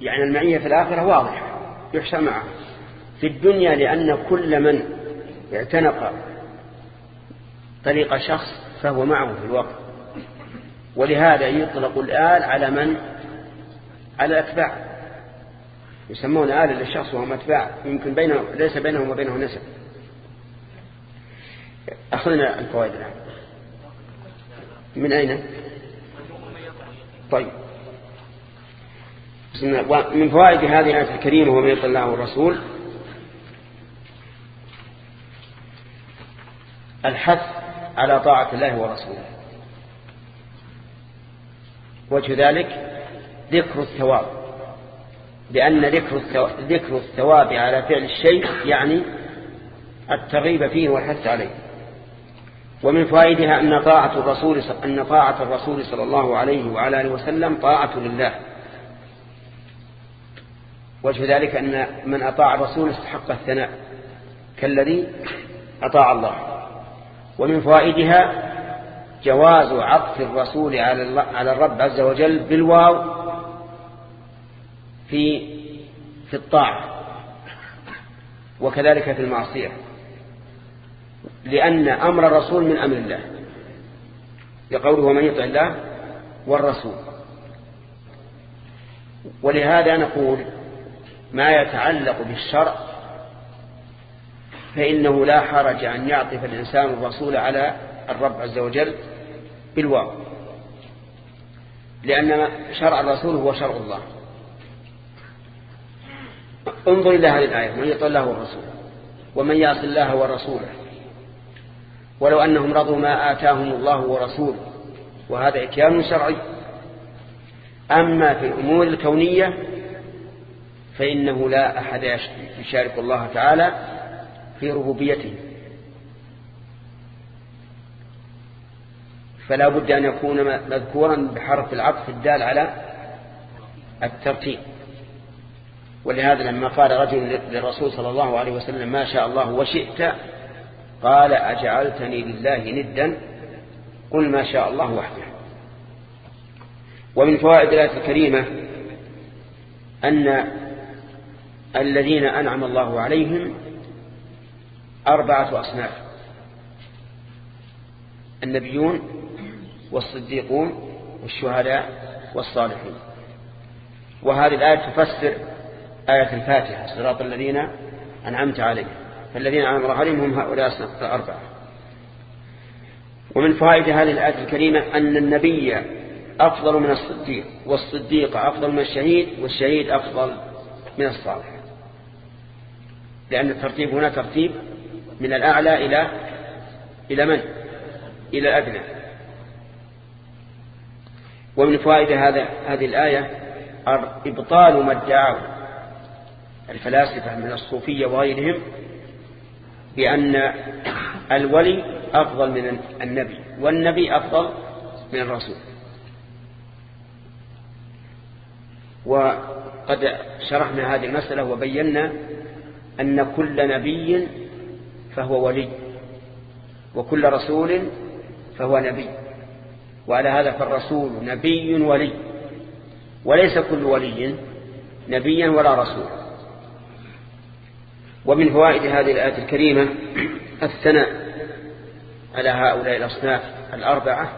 [SPEAKER 1] يعني المعية في الآخرة واضحة يحشى معه في الدنيا لأن كل من اعتنق طريق شخص فهو معه في الوقت ولهذا يطلق الآل على من؟ على الأتباع يسمون آلا للشخص وهم أتباع. يمكن بينه ليس بينهم وبينه نسب. أخذنا الفوائد الآن. من أين؟ طيب. ومن فوائد هذه الآية الكريمة ومن يطلع الله والرسول الحث على طاعة الله ورسوله. وجه ذلك ذكر الثواب. لأن ذكر الثواب على فعل الشيء يعني الترغيب فيه والحث عليه. ومن فوائدها أن طاعة الرسول أن طاعة الرسول صلى الله عليه وعلى آله وسلم طاعة لله. وجه ذلك أن من أطاع الرسول استحق الثناء كالذي أطاع الله. ومن فوائدها جواز عطف الرسول على على الرب عز وجل بالواو في في الطاعة وكذلك في المعصية. لأن أمر الرسول من أمر الله. لقوله ومن يطع الله والرسول ولهذا نقول ما يتعلق بالشرع فإنه لا حرج أن يعطف الإنسان الرسول على الرب عز وجل بالواو لأن شرع الرسول هو شرع الله. انظر إلى هذه الآية من يطع الله والرسول ومن يعص الله ورسوله. ولو أنهم رضوا ما آتاهم الله ورسوله وهذا إتيان شرعي. أما في الأمور الكونية فإنه لا أحد يشارك الله تعالى في ربوبيته. فلا بد أن يكون مذكورا بحرف العطف الدال على الترتيب. ولهذا لما قال رجل للرسول صلى الله عليه وسلم ما شاء الله وشئت قال أجعلتني لله ندا قل ما شاء الله وحده. ومن فوائد الآية الكريمة أن الذين أنعم الله عليهم أربعة أصناف. النبيون والصديقون والشهداء والصالحون. وهذه الآية تفسر آية الفاتحة صراط الذين أنعمت عليهم. فالذين أنعم الله عليهم هم هؤلاء الأربعة. ومن فوائد هذه الآية الكريمة أن النبي أفضل من الصديق والصديق أفضل من الشهيد والشهيد أفضل من الصالح. لأن الترتيب هنا ترتيب من الأعلى إلى إلى من؟ إلى الأدنى ومن فوائد هذا هذه الآية إبطال ما ادعاه الفلاسفة من الصوفية وغيرهم بأن الولي أفضل من النبي والنبي أفضل من الرسول وقد شرحنا هذه المسألة وبينا أن كل نبي فهو ولي وكل رسول فهو نبي. وعلى هذا فالرسول نبي ولي وليس كل ولي نبيا ولا رسولا. ومن فوائد هذه الآية الكريمة الثناء على هؤلاء الأصناف الأربعة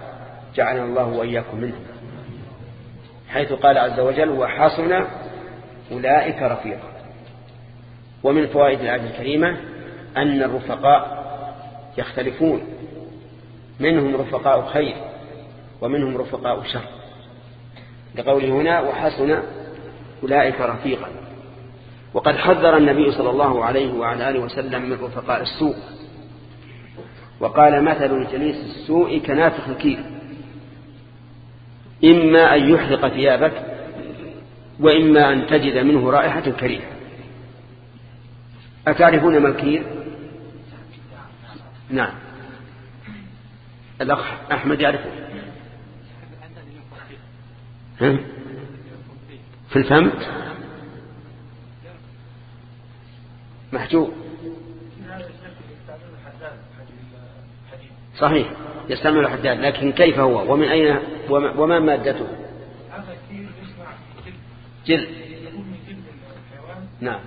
[SPEAKER 1] جعلنا الله وإياكم منهم حيث قال عز وجل وحسن أولئك رفيقا ومن فوائد الآية الكريمة أن الرفقاء يختلفون. منهم رفقاء خير ومنهم رفقاء شر. لقوله هنا وحسن أولئك رفيقا. وقد حذر النبي صلى الله عليه وعلى آله وسلم من رفقاء السوء. وقال مثل جليس السوء كنافخ الكير إما أن يحرق ثيابك وإما أن تجد منه رائحة كريهة. أتعرفون ما الكير نعم. الأخ أحمد يعرفه. في الفم؟ محجوب. صحيح. يستعمل الحداد. لكن كيف هو؟ ومن أين؟ وما مادته؟ جلد. نعم.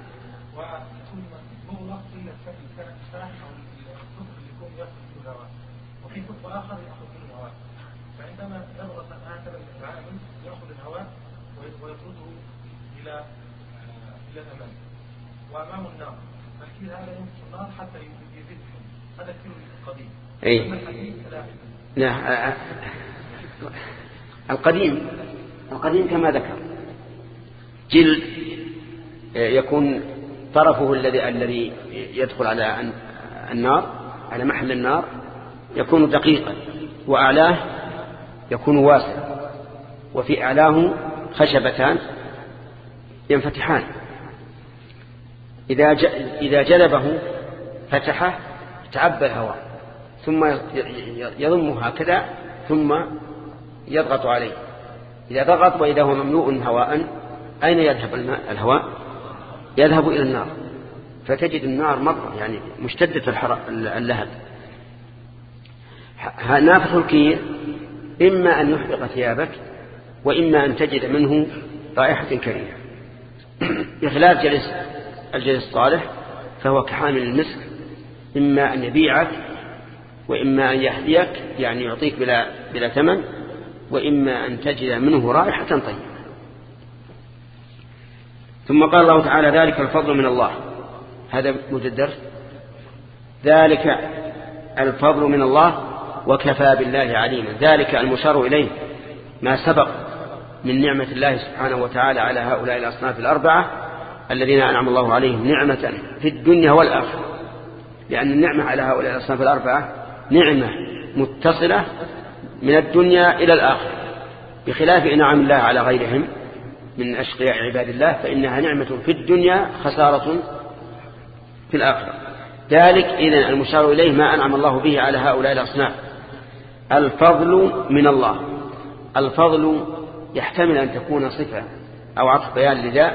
[SPEAKER 3] آخر يأخذ من الهواء. فعندما يضغط هكذا العامل يأخذ الهواء ويطرده إلى
[SPEAKER 2] الأمام. وأمامه النار. فالكيل هذا ينقص النار حتى يزيدهم هذا الكيل القديم فلا.
[SPEAKER 1] لا آه، آه. القديم القديم كما ذكر. جلد آه، يكون طرفه الذي الذي يدخل على النار على محل النار. يكون دقيقا وأعلاه يكون واسع وفي أعلاه خشبتان ينفتحان. إذا إذا جلبه فتحه تعبى الهواء ثم يضمه هكذا ثم يضغط عليه. إذا ضغط وإذا هو مملوء هواء أين يذهب الهواء؟ يذهب إلى النار. فتجد النار مرة يعني مشتدة. اللهب. نافخ الكير إما أن يحرق ثيابك وإما أن تجد منه رائحة كريهة. *clears throat* بخلاف جلس الجلس الصالح فهو كحامل المسك. إما أن يبيعك وإما أن يهديك يعني يعطيك بلا, بلا ثمن وإما أن تجد منه رائحة طيبة. ثم قال الله تعالى ذلك الفضل من الله. هذا مجدر ذلك الفضل من الله وكفى بالله عليما. ذلك المشار إليه ما سبق من نعمة الله سبحانه وتعالى على هؤلاء الأصناف الأربعة الذين أنعم الله عليهم نعمة في الدنيا والآخرة. لأن النعمة على هؤلاء الأصناف الأربعة نعمة متصلة من الدنيا إلى الآخرة. بخلاف إنعام الله على غيرهم من أشقياء عباد الله فإنها نعمة في الدنيا خسارة في الآخرة. ذلك إذن المشار إليه ما أنعم الله به على هؤلاء الأصناف. الفضل من الله. الفضل يحتمل أن تكون صفة أو عطف بيان لذا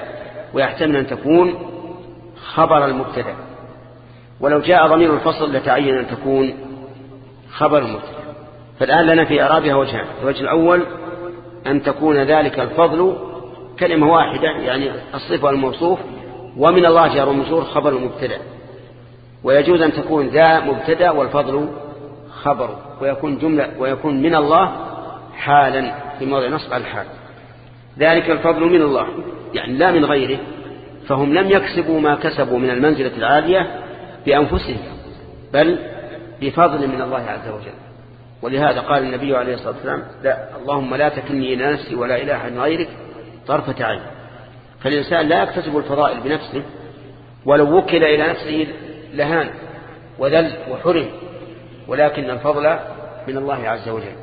[SPEAKER 1] ويحتمل أن تكون خبر المبتدأ. ولو جاء ضمير الفصل لتعين أن تكون خبر المبتدأ. فالآن لنا في إعرابها وجهان. الوجه الأول أن تكون ذلك الفضل كلمة واحدة يعني الصفة والموصوف ومن الله جار ومجرور خبر المبتدأ. ويجوز أن تكون ذا مبتدأ والفضل خبر ويكون جملة ويكون من الله حالا في موضع نصب الحال. ذلك الفضل من الله يعني لا من غيره. فهم لم يكسبوا ما كسبوا من المنزلة العالية بأنفسهم بل بفضل من الله عز وجل. ولهذا قال النبي عليه الصلاة والسلام لا اللهم لا تكلني إلى نفسي ولا إله إلا غيرك طرفة عين. فالإنسان لا يكتسب الفضائل بنفسه ولو وكل إلى نفسه لهان وذل وحرم. ولكن الفضل من الله عز وجل.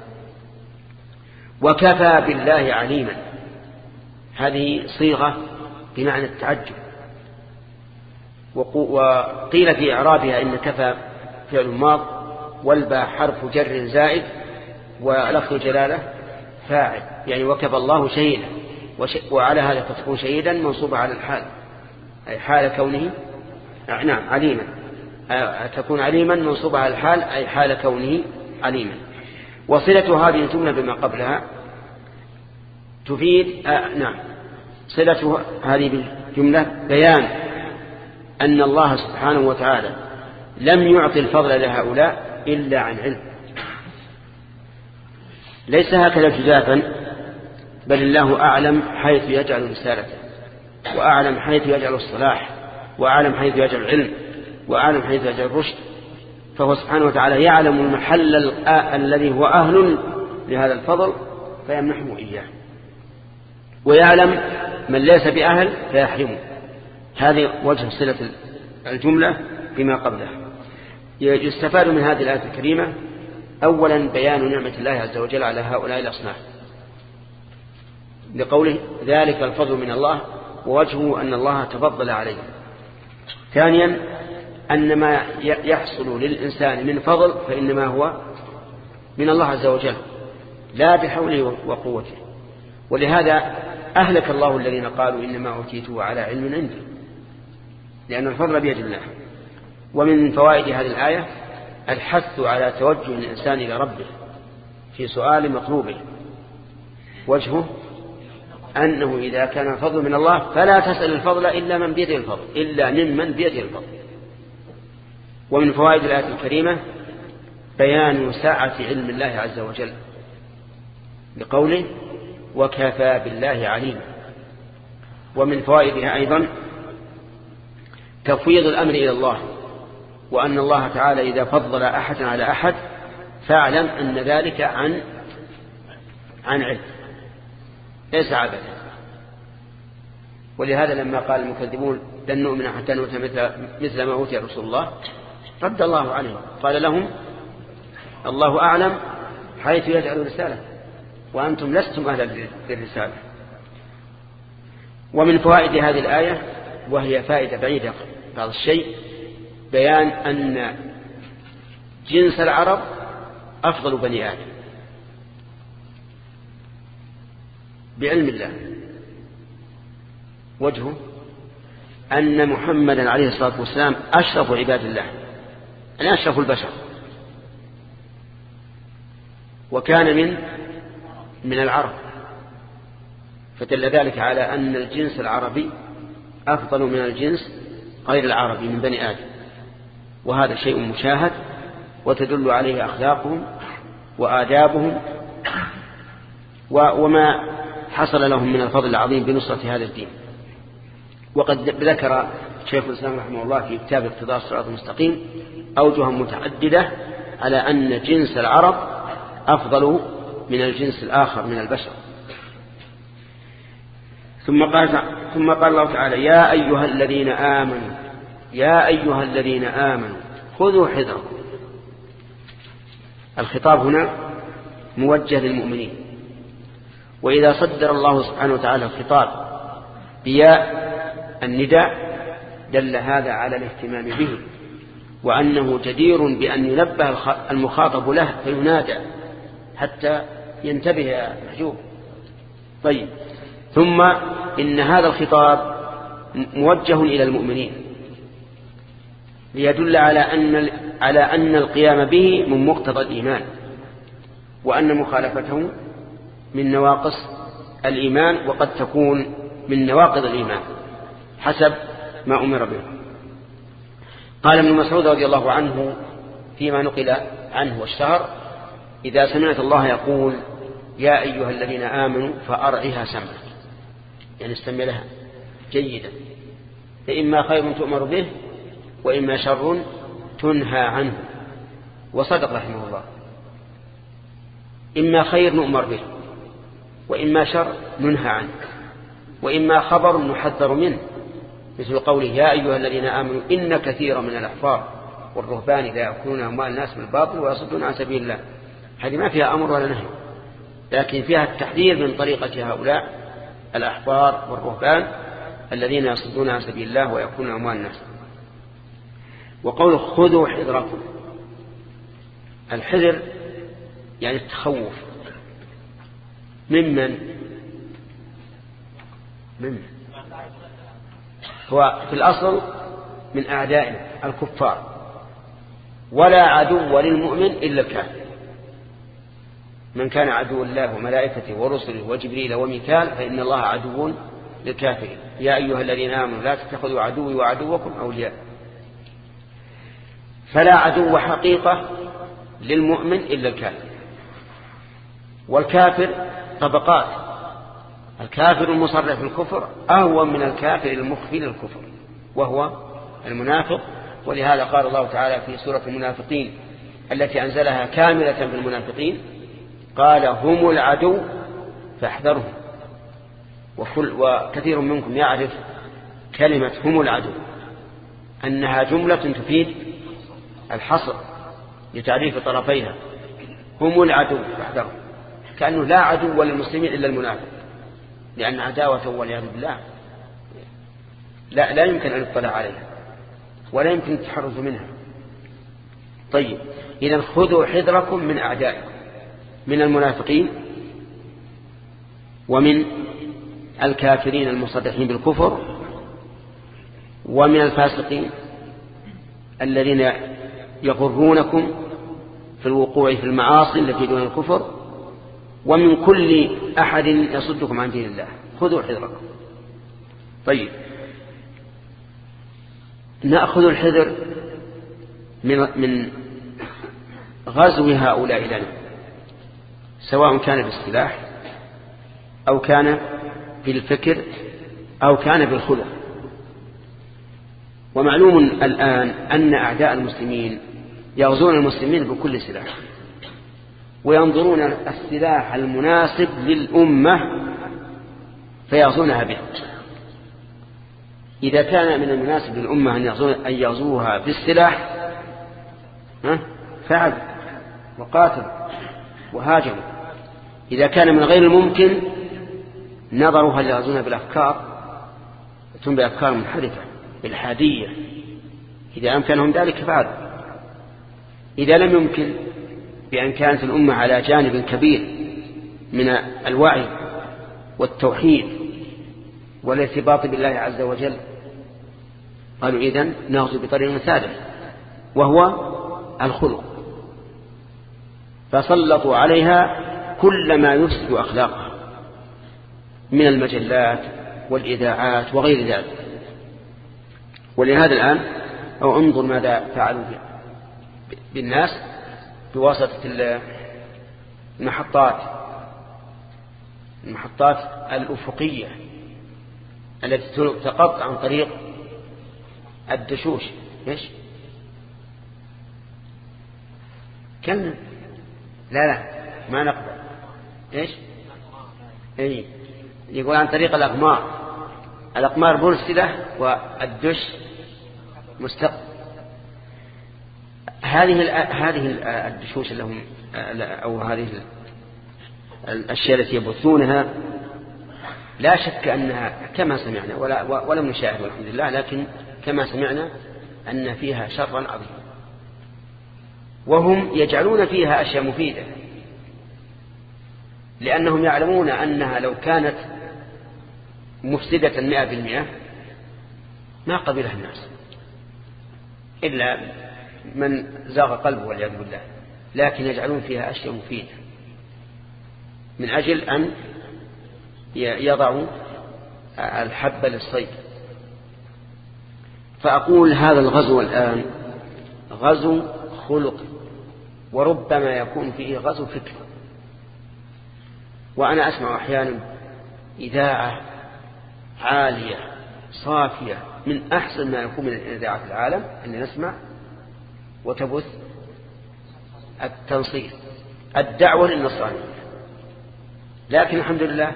[SPEAKER 1] وكفى بالله عليما. هذه صيغة بمعنى التعجب. وقيل في إعرابها إن كفى فعل ماض والباء حرف جر زائد ولفظ جلالة فاعل. يعني وكفى الله شهيدا. وعلى هذا فتكون شهيدا منصوبة على الحال. أي حال كونه نعم عليما. تكون عليما منصوبة على الحال أي حال كونه عليما. وصلة هذه الجملة بما قبلها. تفيد آه نعم. صلة هذه الجملة بيان أن الله سبحانه وتعالى لم يعطي الفضل لهؤلاء إلا عن علم. ليس هكذا جزافا بل الله أعلم حيث يجعل رسالته وأعلم حيث يجعل الصلاح وأعلم حيث يجعل العلم. وأعلم حيث يجعل الرشد. فهو سبحانه وتعالى يعلم المحل الذي هو أهل لهذا الفضل فيمنحه إياه. ويعلم من ليس بأهل فيحرمه. هذه وجه صلة الجملة بما قبلها. يستفاد من هذه الآية الكريمة أولا بيان نعمة الله عز وجل على هؤلاء الأصناف. لقوله ذلك الفضل من الله ووجهه أن الله تفضل عليه. ثانيا أن ما يحصل للإنسان من فضل فإنما هو من الله عز وجل لا بحوله وقوته. ولهذا أهلك الله الذين قالوا إنما أوتيته على علم عندي لأن الفضل بيد الله. ومن فوائد هذه الآية الحث على توجه الإنسان إلى ربه في سؤال مطلوبه. وجهه أنه إذا كان الفضل من الله فلا تسأل الفضل إلا من بيده الفضل إلا ممن بيده الفضل. ومن فوائد الآية الكريمة بيان سعة علم الله عز وجل بقوله وكفى بالله عليما. ومن فوائدها أيضا تفويض الأمر إلى الله وأن الله تعالى إذا فضل أحدا على أحد فاعلم أن ذلك عن عن علم ليس عبثا. ولهذا لما قال المكذبون لن نؤمن حتى نؤتى مثل, مثل ما أوتي رسول الله رد الله عليهم. قال لهم الله أعلم حيث يجعل رسالة وأنتم لستم أهلا للرسالة ومن فوائد هذه الآية وهي فائدة بعيدة بعض الشيء بيان أن جنس العرب أفضل بني آدم. بعلم الله. وجهه أن محمدا عليه الصلاة والسلام أشرف عباد الله. أن أشرف البشر. وكان من من العرب. فدل ذلك على أن الجنس العربي أفضل من الجنس غير العربي من بني آدم. وهذا شيء مشاهد وتدل عليه أخلاقهم وآدابهم وما حصل لهم من الفضل العظيم بنصرة هذا الدين. وقد ذكر شيخ الإسلام رحمه الله في كتاب اقتضاء الصراط المستقيم أوجها متعددة على أن جنس العرب أفضل من الجنس الآخر من البشر. ثم قال ثم قال الله تعالى يا أيها الذين آمنوا يا أيها الذين آمنوا خذوا حذركم. الخطاب هنا موجه للمؤمنين. وإذا صدر الله سبحانه وتعالى الخطاب بياء النداء دل هذا على الاهتمام به. وأنه جدير بأن ينبه المخاطب له فينادى حتى ينتبه يا محجوب. طيب. ثم إن هذا الخطاب موجه إلى المؤمنين. ليدل على أن على أن القيام به من مقتضى الإيمان وأن مخالفته من نواقص الإيمان وقد تكون من نواقض الإيمان حسب ما أمر به. قال ابن مسعود رضي الله عنه فيما نقل عنه والشهر إذا سمعت الله يقول يا أيها الذين آمنوا فأرعها سمعك يعني استمع لها جيدا. فإما خير تؤمر به وإما شر تنهى عنه. وصدق رحمه الله. إما خير نؤمر به وإما شر ننهى عنه وإما خبر نحذر منه. مثل قوله يا أيها الذين آمنوا إن كثيرا من الأحفار والرهبان إذا يأكلون أموال الناس بالباطل ويصدون عن سبيل الله. هذه ما فيها أمر ولا نهي لكن فيها التحذير من طريقة هؤلاء الأحبار والرهبان الذين يصدون عن سبيل الله ويأكلون أموال الناس. وقول خذوا حذركم الحذر يعني التخوف. ممن؟ ممن؟ هو في الأصل من أعدائه الكفار. ولا عدو للمؤمن إلا الكافر. من كان عدو الله وملائكته ورسله وجبريل وميكال فإن الله عدو للكافرين. يا أيها الذين آمنوا لا تتخذوا عدوي وعدوكم أولياء. فلا عدو حقيقة للمؤمن إلا الكافر. والكافر طبقات. الكافر المصرح في الكفر أهون من الكافر المخفي للكفر وهو المنافق. ولهذا قال الله تعالى في سورة المنافقين التي أنزلها كاملة بالمنافقين قال هم العدو فاحذرهم. وكل وكثير منكم يعرف كلمة هم العدو أنها جملة تفيد الحصر لتعريف طرفيها. هم العدو فاحذرهم. كأنه لا عدو للمسلمين إلا المنافق. لأن عداوة والعياذ بالله. لا لا يمكن أن يطلع عليها ولا يمكن التحرز منها. طيب إذا خذوا حذركم من أعدائكم من المنافقين ومن الكافرين المصدحين بالكفر ومن الفاسقين الذين يغرونكم في الوقوع في المعاصي التي دون الكفر ومن كل أحد يصدكم عن دين الله. خذوا حذركم. طيب. نأخذ الحذر من من غزو هؤلاء لنا. سواء كان بالسلاح أو كان بالفكر أو كان بالخلق. ومعلوم الآن أن أعداء المسلمين يغزون المسلمين بكل سلاح. وينظرون السلاح المناسب للأمة فيغزونها به إذا كان من المناسب للأمة أن يغزوها بالسلاح فعل وقاتل وهاجموا إذا كان من غير الممكن نظروا هل بالأفكار ثم بأفكار منحرفة بالحادية. إذا أمكنهم ذلك فعلوا إذا لم يمكن بأن كانت الأمة على جانب كبير من الوعي والتوحيد والارتباط بالله عز وجل. قالوا إذن نغزو بطريق ثالث وهو الخلق. فسلطوا عليها كل ما يفسد أخلاقها من المجلات والإذاعات وغير ذلك. ولهذا الآن أو انظر ماذا فعلوا بالناس. بواسطة المحطات. المحطات الأفقية التي تقط عن طريق الدشوش. إيش؟ كم؟ لا لا ما نقبل إيش؟ إي. يقول عن طريق الأقمار. الأقمار مرسلة والدش مستقبل. هذه هذه الدشوش لهم أو هذه الأشياء التي يبثونها لا شك أنها كما سمعنا ولا ولم نشاهد والحمد لله لكن كما سمعنا أن فيها شرا عظيما وهم يجعلون فيها أشياء مفيدة لأنهم يعلمون أنها لو كانت مفسدة مئة بالمئة ما قبلها الناس إلا من زاغ قلبه والعياذ بالله لكن يجعلون فيها أشياء مفيدة. من أجل أن يضعوا الحب للصيد. فأقول هذا الغزو الآن غزو خلق وربما يكون فيه غزو فكر. وأنا أسمع أحيانا إذاعة عالية صافية من أحسن ما يكون من إذاعة العالم أن نسمع وتبث التنصير الدعوة للنصرانية. لكن الحمد لله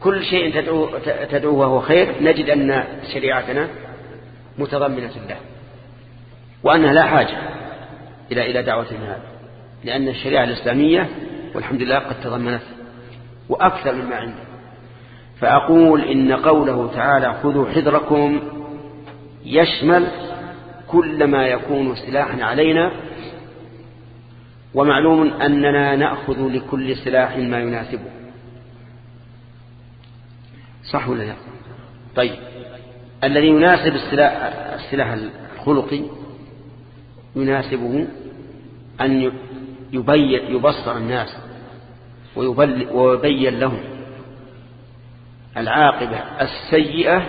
[SPEAKER 1] كل شيء تدعو تدعوه وهو خير نجد أن شريعتنا متضمنة له وأنها لا حاجة إلى إلى دعوة هذا لأن الشريعة الإسلامية والحمد لله قد تضمنت وأكثر مما عنده فأقول إن قوله تعالى خذوا حذركم يشمل كل ما يكون سلاحا علينا ومعلوم أننا نأخذ لكل سلاح ما يناسبه. صح ولا لا؟ طيب. الذي يناسب السلاح, السلاح الخلقي يناسبه أن يبين يبصر الناس ويبين لهم العاقبة السيئة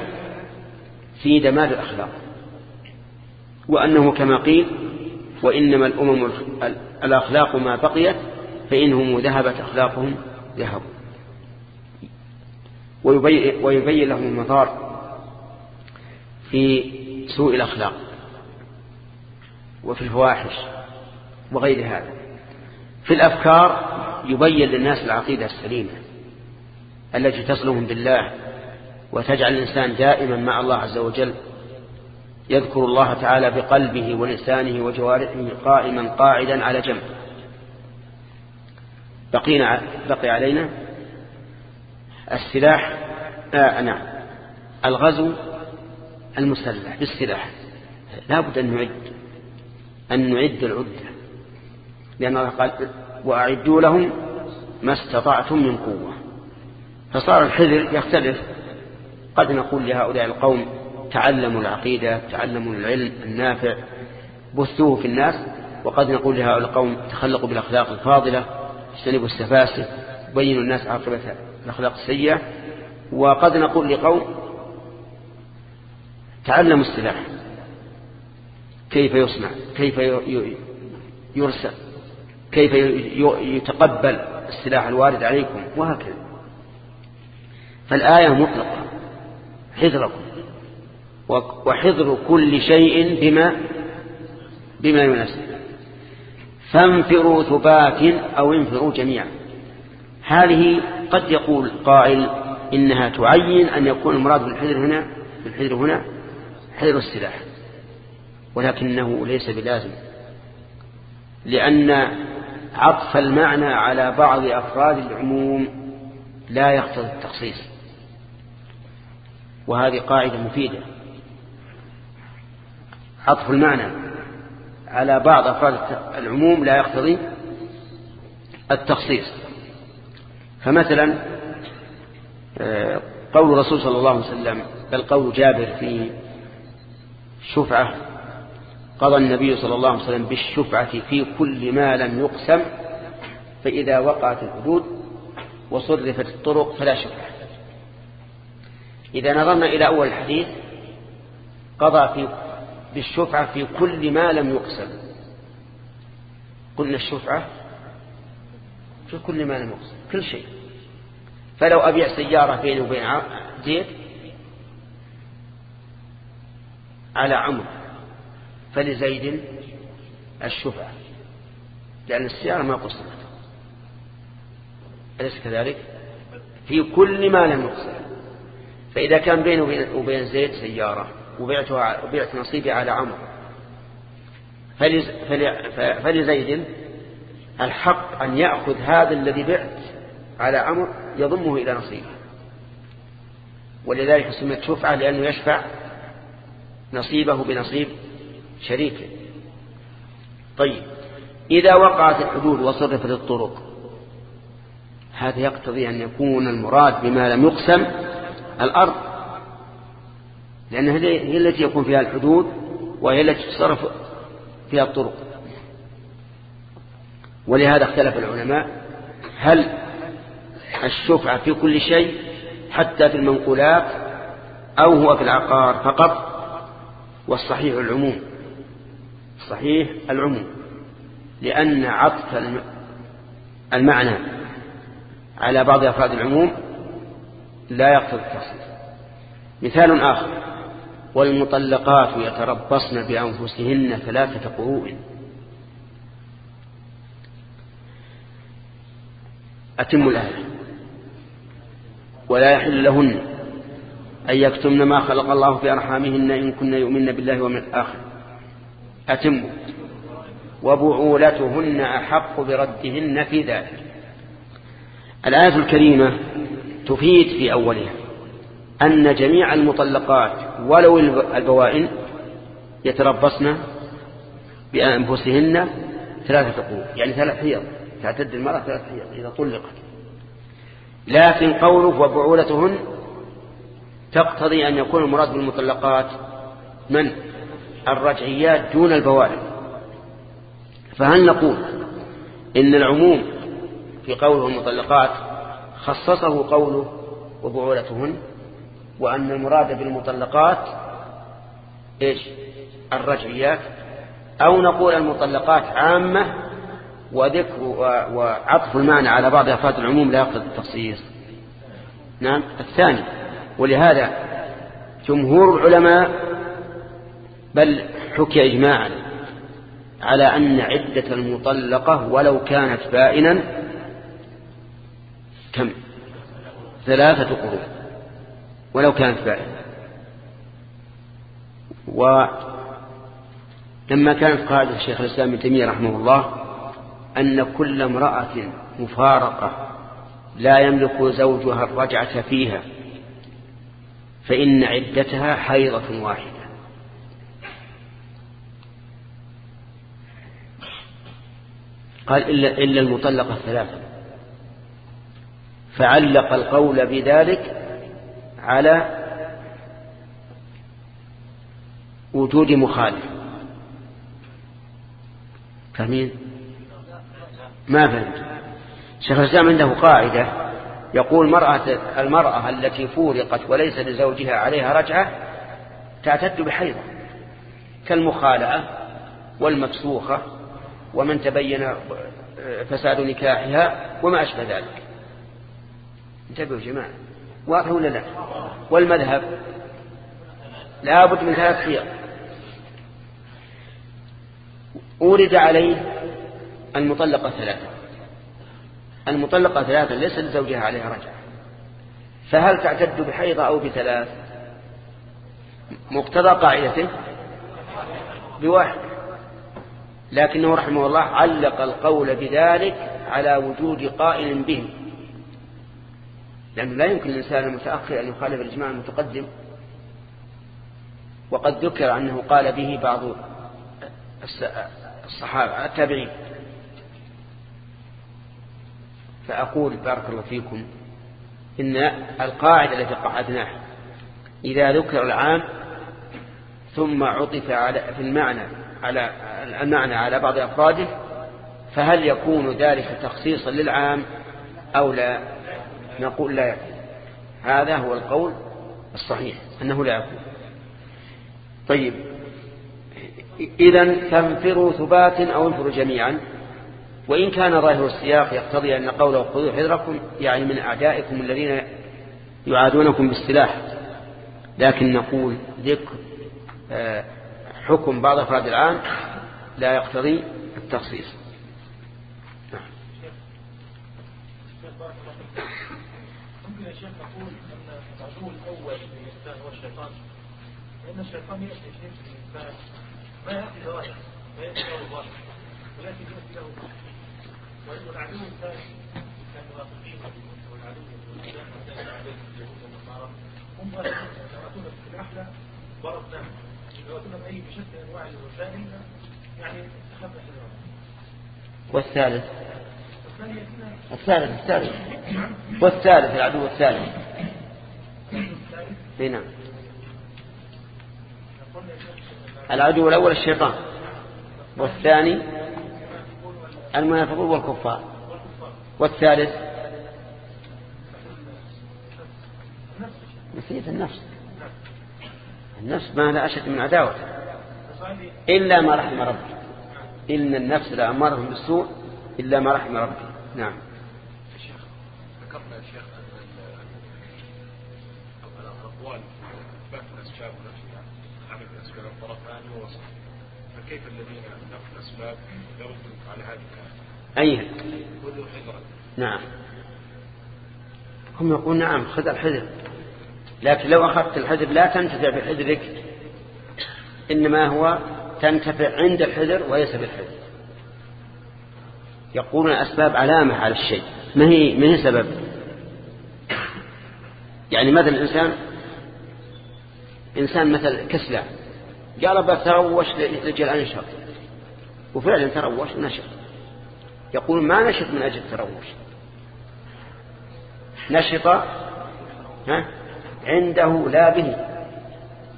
[SPEAKER 1] في دمار الأخلاق. وأنه كما قيل وإنما الأمم الأخلاق ما بقيت فإنهم ذهبت أخلاقهم ذهبوا. ويبين لهم المضار في سوء الأخلاق وفي الفواحش وغير هذا. في الأفكار يبين للناس العقيدة السليمة التي تصلهم بالله وتجعل الإنسان دائما مع الله عز وجل يذكر الله تعالى بقلبه ولسانه وجوارحه قائما قاعدا على جنب. بقينا بقي علينا السلاح آه نعم الغزو المسلح بالسلاح. لا بد أن نعد أن نعد العدة لأن الله قال وأعدوا لهم ما استطعتم من قوة. فصار الحذر يختلف. قد نقول لهؤلاء القوم تعلموا العقيدة تعلموا العلم النافع بثوه في الناس وقد نقول لهؤلاء القوم تخلقوا بالأخلاق الفاضلة اجتنبوا السفاسف بينوا الناس عاقبة الأخلاق السيئة وقد نقول لقوم تعلموا السلاح كيف يصنع كيف يرسل كيف يتقبل السلاح الوارد عليكم وهكذا. فالآية مطلقة حذركم. وحضر كل شيء بما بما يناسب. فانفروا ثبات أو انفروا جميعا. هذه قد يقول قائل إنها تعين أن يكون المراد بالحذر هنا بالحذر هنا حذر السلاح. ولكنه ليس بلازم. لأن عطف المعنى على بعض أفراد العموم لا يقتضي التخصيص. وهذه قاعدة مفيدة. عطف المعنى على بعض أفراد العموم لا يقتضي التخصيص. فمثلا آه، قول الرسول صلى الله عليه وسلم بل قول جابر في شفعة قضى النبي صلى الله عليه وسلم بالشفعة في كل ما لم يقسم فإذا وقعت الحدود وصرفت الطرق فلا شفعة. إذا نظرنا إلى أول الحديث قضى في بالشفعة في كل ما لم يقسم. قلنا الشفعة في كل ما لم يقسم كل شيء. فلو أبيع سيارة بيني وبين زيد على عمر فلزيد الشفعة لأن السيارة ما قسمت. أليس كذلك؟ في كل ما لم يقسم. فإذا كان بيني وبين زيد سيارة وبعتها وبعت نصيبي على عمر فلزيد الحق أن يأخذ هذا الذي بعت على عمر يضمه إلى نصيبه. ولذلك سمت شفعة لأنه يشفع نصيبه بنصيب شريكه طيب إذا وقعت الحدود وصرفت الطرق هذا يقتضي أن يكون المراد بما لم يقسم الأرض. لأن هي التي يكون فيها الحدود وهي التي تصرف فيها الطرق. ولهذا اختلف العلماء هل الشفعة في كل شيء حتى في المنقولات أو هو في العقار فقط؟ والصحيح العموم صحيح العموم لأن عطف المعنى على بعض أفراد العموم لا يقتضي التخصيص مثال آخر. والمطلقات يتربصن بأنفسهن ثلاثة قروء أتم الآية. ولا يحل لهن أن يكتمن ما خلق الله في أرحامهن إن كن يؤمن بالله ومن الآخر. أتموا وبعولتهن أحق بردهن في ذلك. الآية الكريمة تفيد في أولها. أن جميع المطلقات ولو البوائن يتربصن بأنفسهن ثلاثة قوة يعني ثلاث حيض تعتد المرأة ثلاث حيض إذا طلقت. لكن قوله وبعولتهن تقتضي أن يكون المراد بالمطلقات من؟ الرجعيات دون البوائن. فهل نقول إن العموم في قوله المطلقات خصصه قوله وبعولتهن؟ وأن المراد بالمطلقات إيش؟ الرجعيات أو نقول المطلقات عامة وذكر وعطف المعنى على بعض أفراد العموم لا يقتضي التخصيص. نعم الثاني. ولهذا جمهور العلماء بل حكي إجماعا على أن عدة المطلقة ولو كانت بائنا كم؟ ثلاثة قرون. ولو كانت بائنة ولما كانت قاعدة الشيخ الإسلام ابن تيمية رحمه الله أن كل امرأة مفارقة لا يملك زوجها الرجعة فيها فإن عدتها حيضة واحدة. قال إلا, إلا المطلقة الثلاثة. فعلق القول بذلك على وجود مخالف. فاهمين ما فهمت. شيخ الإسلام عنده قاعدة يقول مرأة المرأة التي فورقت وليس لزوجها عليها رجعة تعتد بحيضة. كالمخالعة والمكسوخة ومن تبين فساد نكاحها وما أشبه ذلك. انتبهوا جماعة. واضح ولا لا؟ والمذهب؟ لا بد من ثلاث حيض أورد عليه المطلقة ثلاثة. المطلقة ثلاثة ليس لزوجها عليها رجعة فهل تعتد بحيضة أو بثلاث؟ مقتضى قاعدته بواحد. لكنه رحمه الله علق القول بذلك على وجود قائل به لأنه لا يمكن للإنسان المتأخر أن يخالف الإجماع المتقدم. وقد ذكر أنه قال به بعض الصحابة التابعين. فأقول بارك الله فيكم إن القاعدة التي قعدناها إذا ذكر العام ثم عطف على في المعنى على المعنى على بعض أفراده فهل يكون ذلك تخصيصا للعام أو لا؟ نقول لا يكون. هذا هو القول الصحيح أنه لا يكون. طيب إذا فانفروا ثبات أو انفروا جميعا وإن كان ظاهر السياق يقتضي أن قوله خذوا حذركم يعني من أعدائكم الذين يعادونكم بالسلاح. لكن نقول ذكر آه، حكم بعض أفراد العام لا يقتضي التخصيص
[SPEAKER 2] ممكن يا شيخ نقول أن العدو الأول للإنسان هو الشيطان لأن الشيطان يأتي في الإنسان ما يأتي ظاهر ما يأتي له ظاهر ولكن يأتي له والعدو الثاني كان المنافقين والعدو والنصارى هم يتماتون في الأحلى ضربناهم يتماتون بأي بشتى أنواع الوسائل يعني أخذنا حذرهم
[SPEAKER 1] والثالث الثالث الثالث والثالث العدو الثالث. نعم.
[SPEAKER 2] قلنا يا شيخ
[SPEAKER 1] العدو الأول الشيطان والثاني المنافقون والكفار والثالث نسيت النفس. النفس ما لا أشد من عداوة. إلا ما رحم ربي إن النفس لأمارهم بالسوء إلا ما رحم ربي نعم.
[SPEAKER 6] ذكرنا يا شيخ فكيف الذين نفوا الأسباب يردون على هذه؟
[SPEAKER 1] أيها
[SPEAKER 6] خذوا حذرا.
[SPEAKER 1] نعم. هم يقول نعم خذ الحذر. لكن لو أخذت الحذر لا تنتفع بحذرك. إنما هو تنتفع عند الحذر وليس بالحذر. يقولون الأسباب علامة على الشيء. ما هي, ما هي سبب يعني مثلا الإنسان إنسان مثل كسلان. قال بتروش لأجل أنشط وفعلا تروش ونشط يقول ما نشط من أجل التروش؟ نشط ها عنده لا به.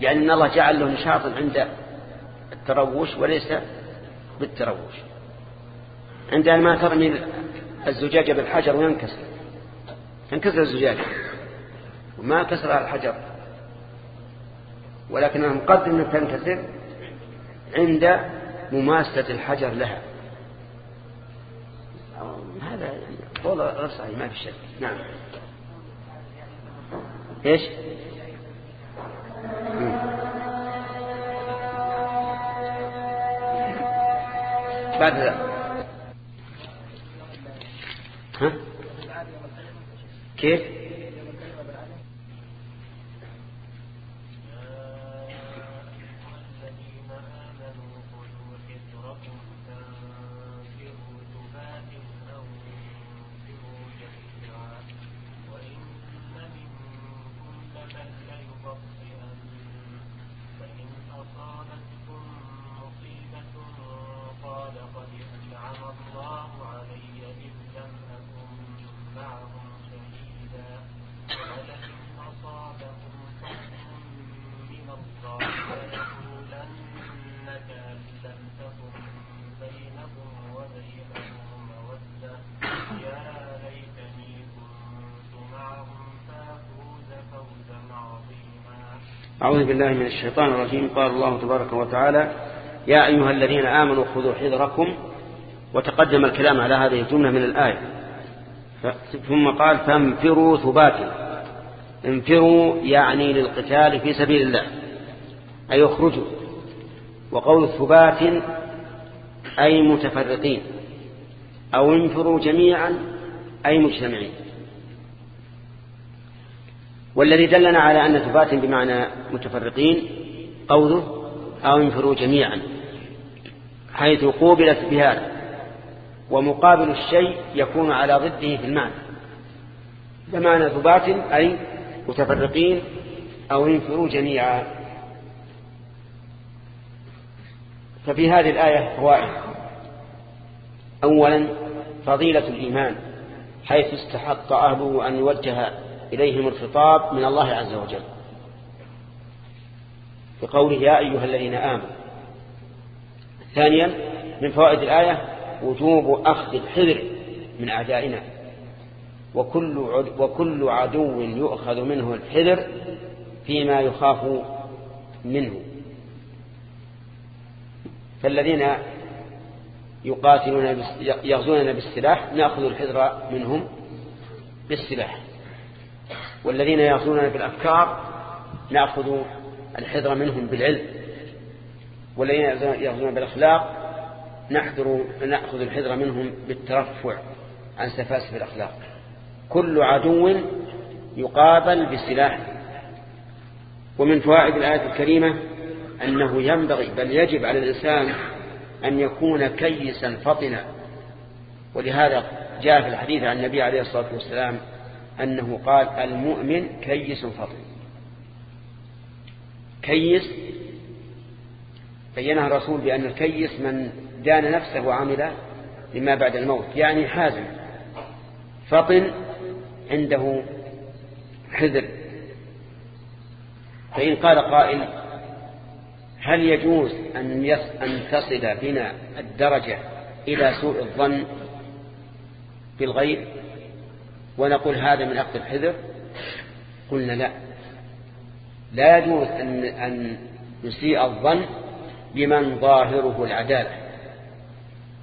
[SPEAKER 1] يعني الله جعل له نشاطا عند التروش وليس بالتروش. عندما ما ترمي الزجاجة بالحجر وينكسر. تنكسر الزجاجة. وما كسر الحجر. ولكنها مقدم أن تنكسر عند مماسة الحجر لها. هذا يعني قول صحيح ما في شك. نعم. إيش. بعد ذلك ها؟ كيف
[SPEAKER 2] الذين آمنوا خذوا حذركم فانفروا ثبات أو انفروا جميعا وإن منكم لمن ليبطئن فإن أصابتكم مصيبة قال قد أنعم الله علي إذ لم أكن معهم شهيدا ولئن أصابهم فضل من الله ليقولن كأن لم تكن بينكم وبينه مودة يا ليتني كنت معهم فأفوز فوزا عظيما
[SPEAKER 1] أعوذ بالله من الشيطان الرجيم. قال الله تبارك وتعالى يا أيها الذين آمنوا خذوا حذركم وتقدم الكلام على هذه الجملة من الآية. ثم قال فانفروا ثبات انفروا يعني للقتال في سبيل الله أي اخرجوا. وقول ثبات أي متفرقين أو انفروا جميعا أي مجتمعين. والذي دلنا على أن ثبات بمعنى متفرقين قوله أو انفروا جميعا حيث قوبلت بهذا ومقابل الشيء يكون على ضده في المعنى. بمعنى ثبات أي متفرقين أو انفروا جميعا. ففي هذه الآية فوائد. أولا فضيلة الإيمان حيث استحق أهله أن يوجه إليهم الخطاب من الله عز وجل. بقوله يا أيها الذين آمنوا. ثانيا من فوائد الآية وجوب أخذ الحذر من أعدائنا. وكل وكل عدو يؤخذ منه الحذر فيما يخاف منه. فالذين يقاتلون يغزوننا بالسلاح نأخذ الحذر منهم بالسلاح. والذين يغزوننا بالأفكار نأخذ الحذر منهم بالعلم. والذين يغزون بالأخلاق نحذر نأخذ الحذر منهم بالترفع عن سفاسف الأخلاق. كل عدو يقابل بسلاح ومن فوائد الآية الكريمة أنه ينبغي بل يجب على الإنسان أن يكون كيسا فطنا. ولهذا جاء في الحديث عن النبي عليه الصلاة والسلام أنه قال المؤمن كيس فطن كيس بينها الرسول بأن الكيس من دان نفسه وعمل لما بعد الموت يعني حازم. فطن عنده حذر. فإن قال قائل هل يجوز أن, يص أن تصل بنا الدرجة إلى سوء الظن بالغير ونقول هذا من أخذ الحذر؟ قلنا لا. لا يجوز أن, أن نسيء الظن بمن ظاهره العدالة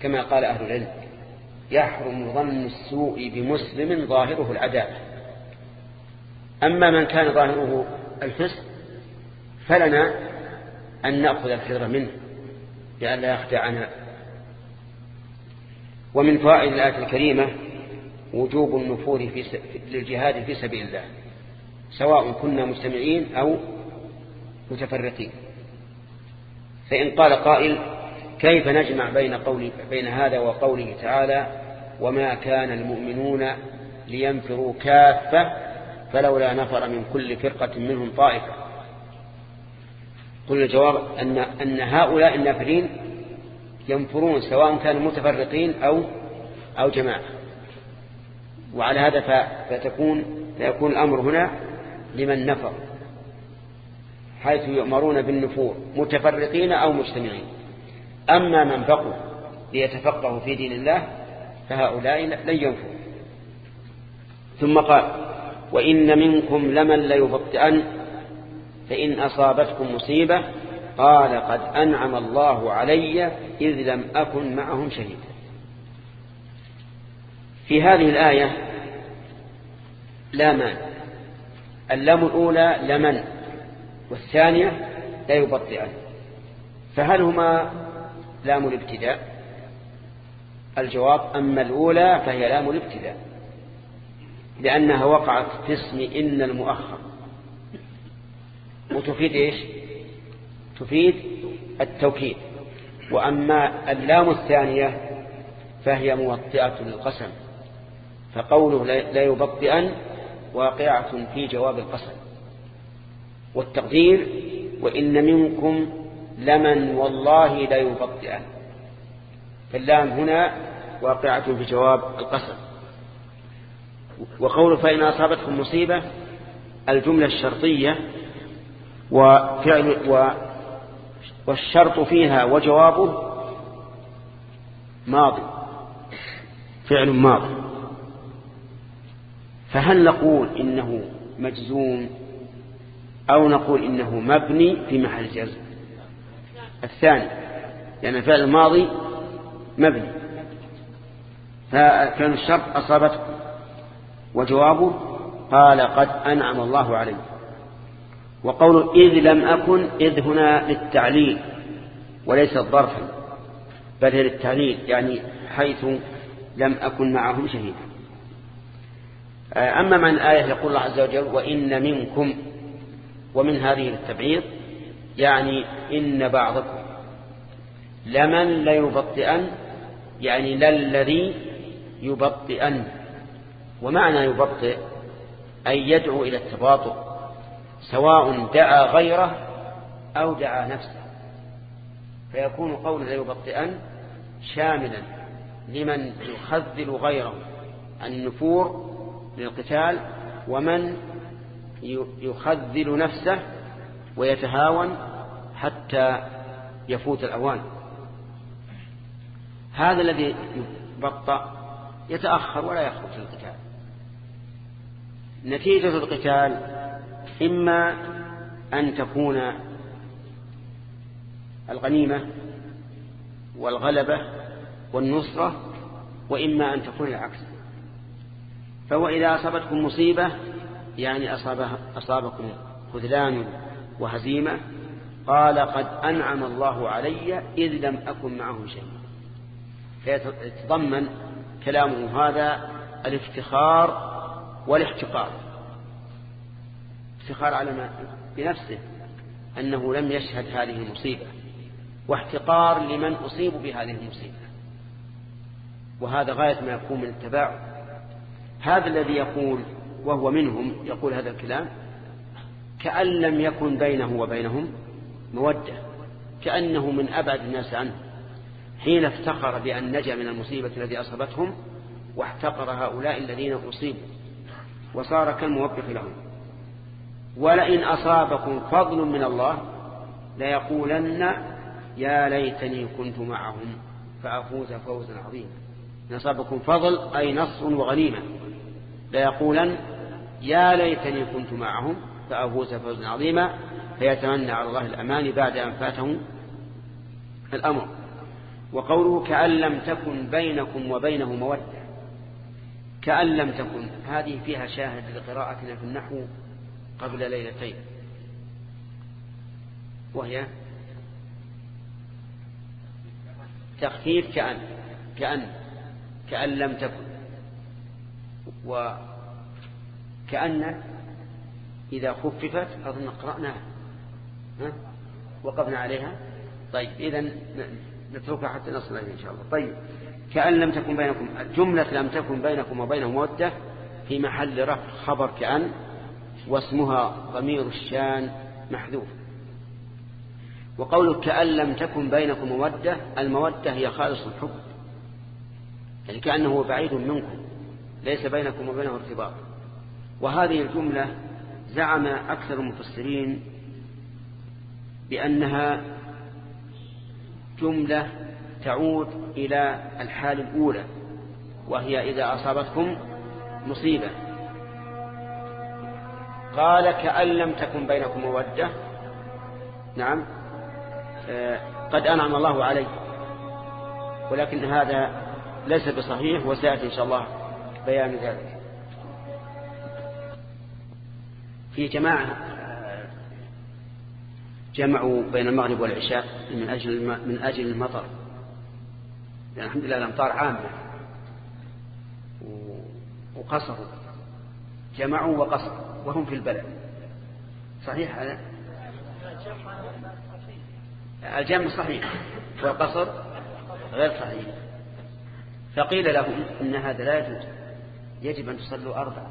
[SPEAKER 1] كما قال أهل العلم. يحرم ظن السوء بمسلم ظاهره العدالة. أما من كان ظاهره الفسق فلنا أن نأخذ الحذر منه لئلا يخدعنا. ومن فوائد الآية الكريمة وجوب النفور في للجهاد في سبيل الله سواء كنا مجتمعين أو متفرقين. فإن قال قائل كيف نجمع بين, قول بين هذا وقوله تعالى وما كان المؤمنون لينفروا كافة فلولا نفر من كل فرقة منهم طائفة. قل الجواب أن, أن هؤلاء النافرين ينفرون سواء كانوا متفرقين أو, أو جماعة. وعلى هذا فتكون فيكون الأمر هنا لمن نفر حيث يؤمرون بالنفور متفرقين أو مجتمعين. أما من بقوا ليتفقهوا في دين الله فهؤلاء لن ينفروا ثم قال وإن منكم لمن ليبطئن فإن أصابتكم مصيبة قال قد أنعم الله علي إذ لم أكن معهم شهيدا. في هذه الآية لا مان اللام الأولى لمن والثانية لا يبطئن فهل هما لام الابتداء؟ الجواب أما الأولى فهي لام الابتداء لأنها وقعت في اسم إن المؤخر. وتفيد إيش؟ تفيد التوكيد. وأما اللام الثانية فهي موطئة للقسم فقوله لا يبطئن واقعة في جواب القسم والتقدير وإن منكم لمن والله لا يبطئن. فاللام هنا واقعة في جواب القسم وقوله فإن أصابتكم مصيبة الجملة الشرطية وفعل و والشرط فيها وجوابه ماضي فعل ماضي. فهل نقول إنه مجزوم أو نقول إنه مبني في محل جزم؟ الثاني لأن الفعل الماضي مبني. فكان الشرط أصابته وجوابه قال قد أنعم الله عليه. وقول إذ لم أكن إذ هنا للتعليل وليس ظرفا بل للتعليل يعني حيث لم أكن معهم شهيدا. أما من الآية يقول الله عز وجل وإن منكم ومن هذه التبعيض يعني إن بعضكم لمن ليبطئن يعني للذي يبطئن. ومعنى يبطئ أن يدعو إلى التباطؤ سواء دعا غيره أو دعا نفسه. فيكون قول ليبطئن شاملا لمن يخذل غيره النفور للقتال ومن يخذل نفسه ويتهاون حتى يفوت الأوان. هذا الذي يبطأ يتأخر ولا يخرج القتال. نتيجة القتال إما أن تكون الغنيمة والغلبة والنصرة وإما أن تكون العكس. فهو إذا أصابتكم مصيبة يعني أصابكم خذلان وهزيمة قال قد أنعم الله علي إذ لم أكن معه شيء. فيتضمن كلامه هذا الافتخار والاحتقار. افتخار على ما؟ بنفسه أنه لم يشهد هذه المصيبة واحتقار لمن أصيبوا بهذه المصيبة. وهذا غاية ما يكون من التباعد. هذا الذي يقول وهو منهم يقول هذا الكلام كأن لم يكن بينه وبينهم مودة كأنه من أبعد الناس عنه. حين افتخر بأن نجا من المصيبة التي أصابتهم واحتقر هؤلاء الذين أصيبوا وصار كالموبخ لهم. ولئن أصابكم فضل من الله ليقولن يا ليتني كنت معهم فأفوز فوزا عظيما. إن أصابكم فضل أي نصر وغنيمة. ليقولن يا ليتني كنت معهم فأفوز فوزا عظيما فيتمنى على الله الأمان بعد أن فاته الأمر. وقوله كأن لم تكن بينكم وبينه مودة. كأن لم تكن هذه فيها شاهد لقراءتنا في النحو قبل ليلتين. وهي تخفيف كأن كأن كأن لم تكن. وكأن إذا خففت أظن قرأناها. وقفنا عليها. طيب إذا نتركها حتى نصل إليه إن شاء الله. طيب كأن لم تكن بينكم جملة لم تكن بينكم وبينه مودة في محل رفع خبر كأن واسمها ضمير الشان محذوف. وقولك كأن لم تكن بينكم مودة المودة هي خالص الحب يعني كأنه بعيد منكم. ليس بينكم وبينه ارتباط. وهذه الجملة زعم أكثر المفسرين بأنها جملة تعود إلى الحال الأولى وهي إذا أصابتكم مصيبة. قال كأن لم تكن بينكم مودة. نعم. آه، قد أنعم الله علي ولكن هذا ليس بصحيح وسيأتي إن شاء الله بيان ذلك. في جماعة جمعوا بين المغرب والعشاء من أجل من أجل المطر. يعني الحمد لله الأمطار عامة. وقصروا. جمعوا وقصروا وهم في البلد. صحيح هذا؟ الجمع صحيح والقصر غير صحيح. فقيل لهم إن هذا لا يجوز. يجب أن تصلوا أربعة.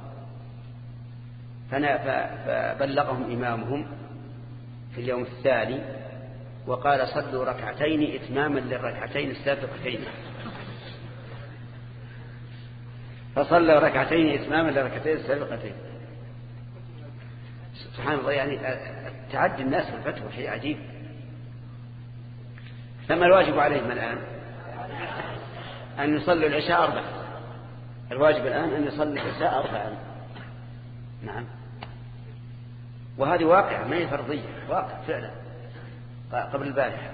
[SPEAKER 1] فبلغهم إمامهم في اليوم الثاني وقال صلوا ركعتين إتماما للركعتين السابقتين. فصلى ركعتين إتماما للركعتين السابقتين. سبحان الله يعني تعدي الناس الفتوى شيء عجيب. فما الواجب عليهم الآن؟ أن يصلوا العشاء أربعة. الواجب الآن أن يصلي العشاء أربعة نعم. وهذه واقعة ما هي فرضية واقع فعلا. قبل البارحة.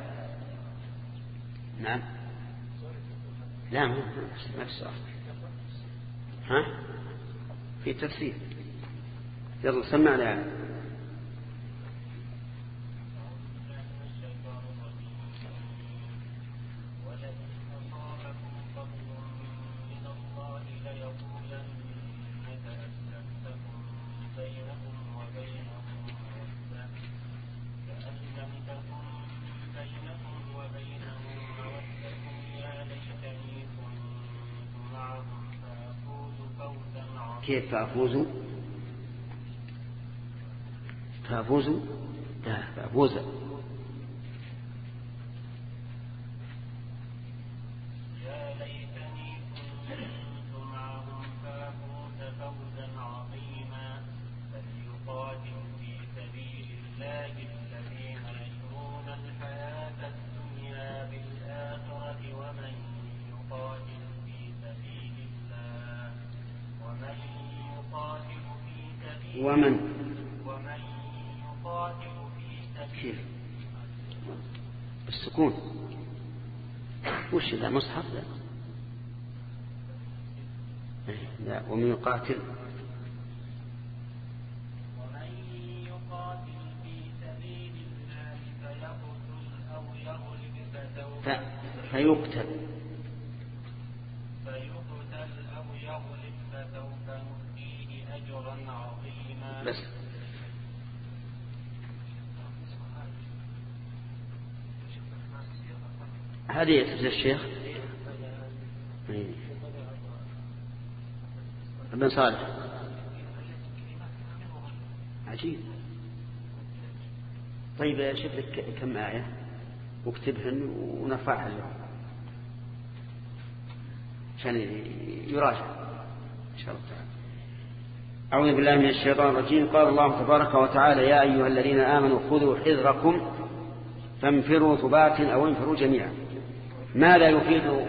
[SPEAKER 1] نعم. لا ما في السؤال ها؟ في تفسير يلا سمعنا يعني كيف فأفوز؟ فأفوز فأفوز. بالسكون وش ذا؟ مصحف ذا؟ إيه، لا ومن يقاتل.
[SPEAKER 7] ومن يقاتل في سبيل الله فيقتل أو يغلب فسوف
[SPEAKER 1] ف... فيقتل
[SPEAKER 7] فيقتل أو يغلب فسوف نؤتيه أجرا عظيما
[SPEAKER 1] بس الشيخ إيه. أبن صالح. عجيب. طيب شوف لك كم آية؟ واكتبهن ونرفعها له. عشان يراجع. إن شاء الله تعالى. أعوذ بالله من الشيطان الرجيم. قال الله تبارك وتعالى يا أيها الذين آمنوا خذوا حذركم فانفروا ثبات أو انفروا جميعا. ماذا يفيد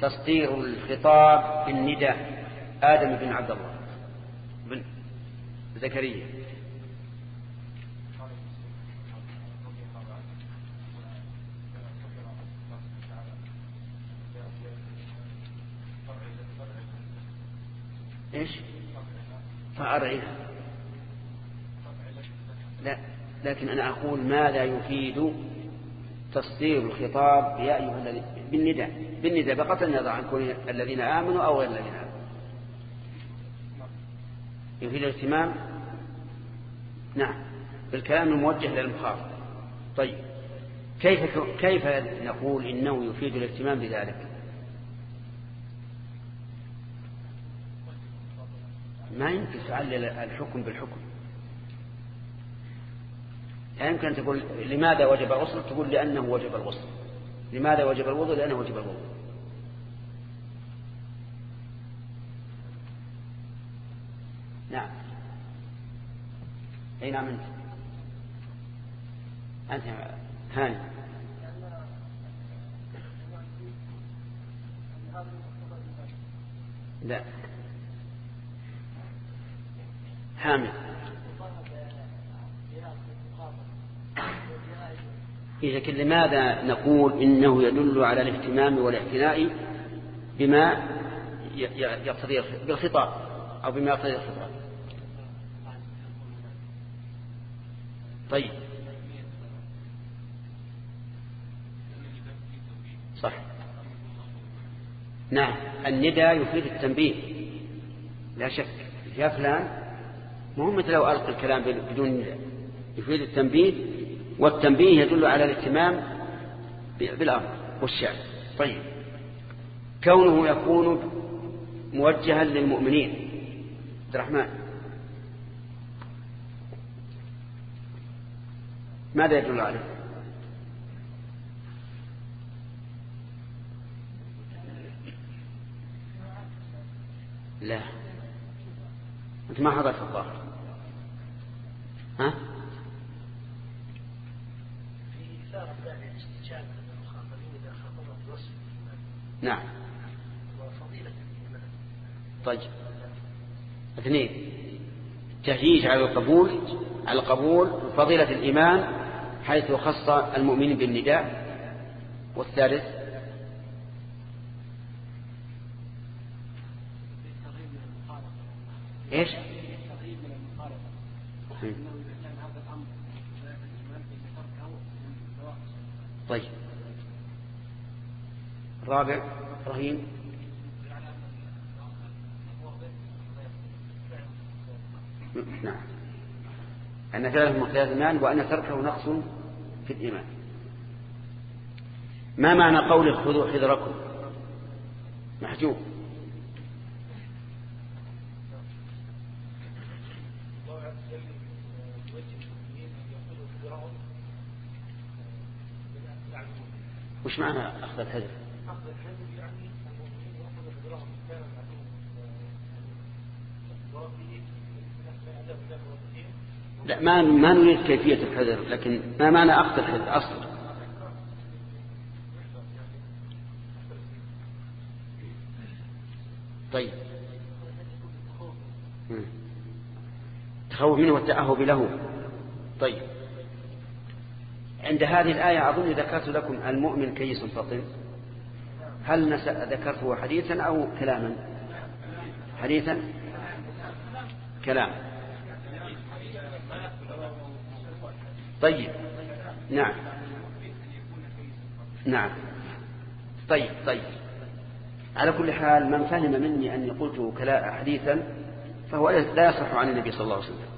[SPEAKER 1] تسطير الخطاب بالنداء آدم بن عبد الله بن زكريا؟ إيش؟ فأرعنا. لا لكن أنا أقول ماذا يفيد تصدير الخطاب يا أيها الذين بالنداء. بالنداء بقطع النظر عن كون الذين آمنوا أو غير الذين آمنوا. يفيد الاهتمام؟ نعم. بالكلام الموجه للمخاطب طيب. كيف كيف نقول إنه يفيد الاهتمام بذلك؟ ما يمكن تعلل الحكم بالحكم. لا يمكن أن تقول لماذا وجب الغسل؟ تقول لأنه وجب الغسل. لماذا وجب الوضوء؟ لأنه وجب الوضوء. نعم. أي نعم أنت؟ أنت هاني. لا. حامد لكن لماذا نقول إنه يدل على الاهتمام والاعتناء بما يقتضي بالخطاب أو بما يقتضي الخطاب؟ طيب. صح. نعم. الندى يفيد التنبيه. لا شك. يا فلان مو مثل لو ألقى الكلام بدون ندى. يفيد التنبيه والتنبيه يدل على الاهتمام بالأمر والشعر طيب. كونه يكون موجها للمؤمنين. عبد الرحمن. ماذا يدل عليه؟ لا. أنت ما حضرت الظاهر. ها؟ نعم. طيب. اثنين. تهييج على القبول على القبول فضيلة الإيمان حيث خص المؤمنين بالنداء. والثالث. إيش؟ طيب. رابع رهيم نعم. أن فعله مقتضى الإيمان وأن تركه نقص في الإيمان. ما معنى قوله خذوا حذركم؟ محجوب. وش معنى أخذ الحذر
[SPEAKER 3] أخذ يعني
[SPEAKER 1] لا ما ما نريد كيفية الحذر لكن ما معنى أخذ الحذر أصلا؟ طيب. تخوف منه والتأهب له. طيب. عند هذه الآية أظن ذكرت لكم المؤمن كيس فطن هل ذكرته حديثا أو كلاما؟ حديثا؟ كلام. طيب. نعم. نعم. طيب طيب. على كل حال من فهم مني أني قلت كلا حديثا فهو لا يصح عن النبي صلى الله عليه وسلم.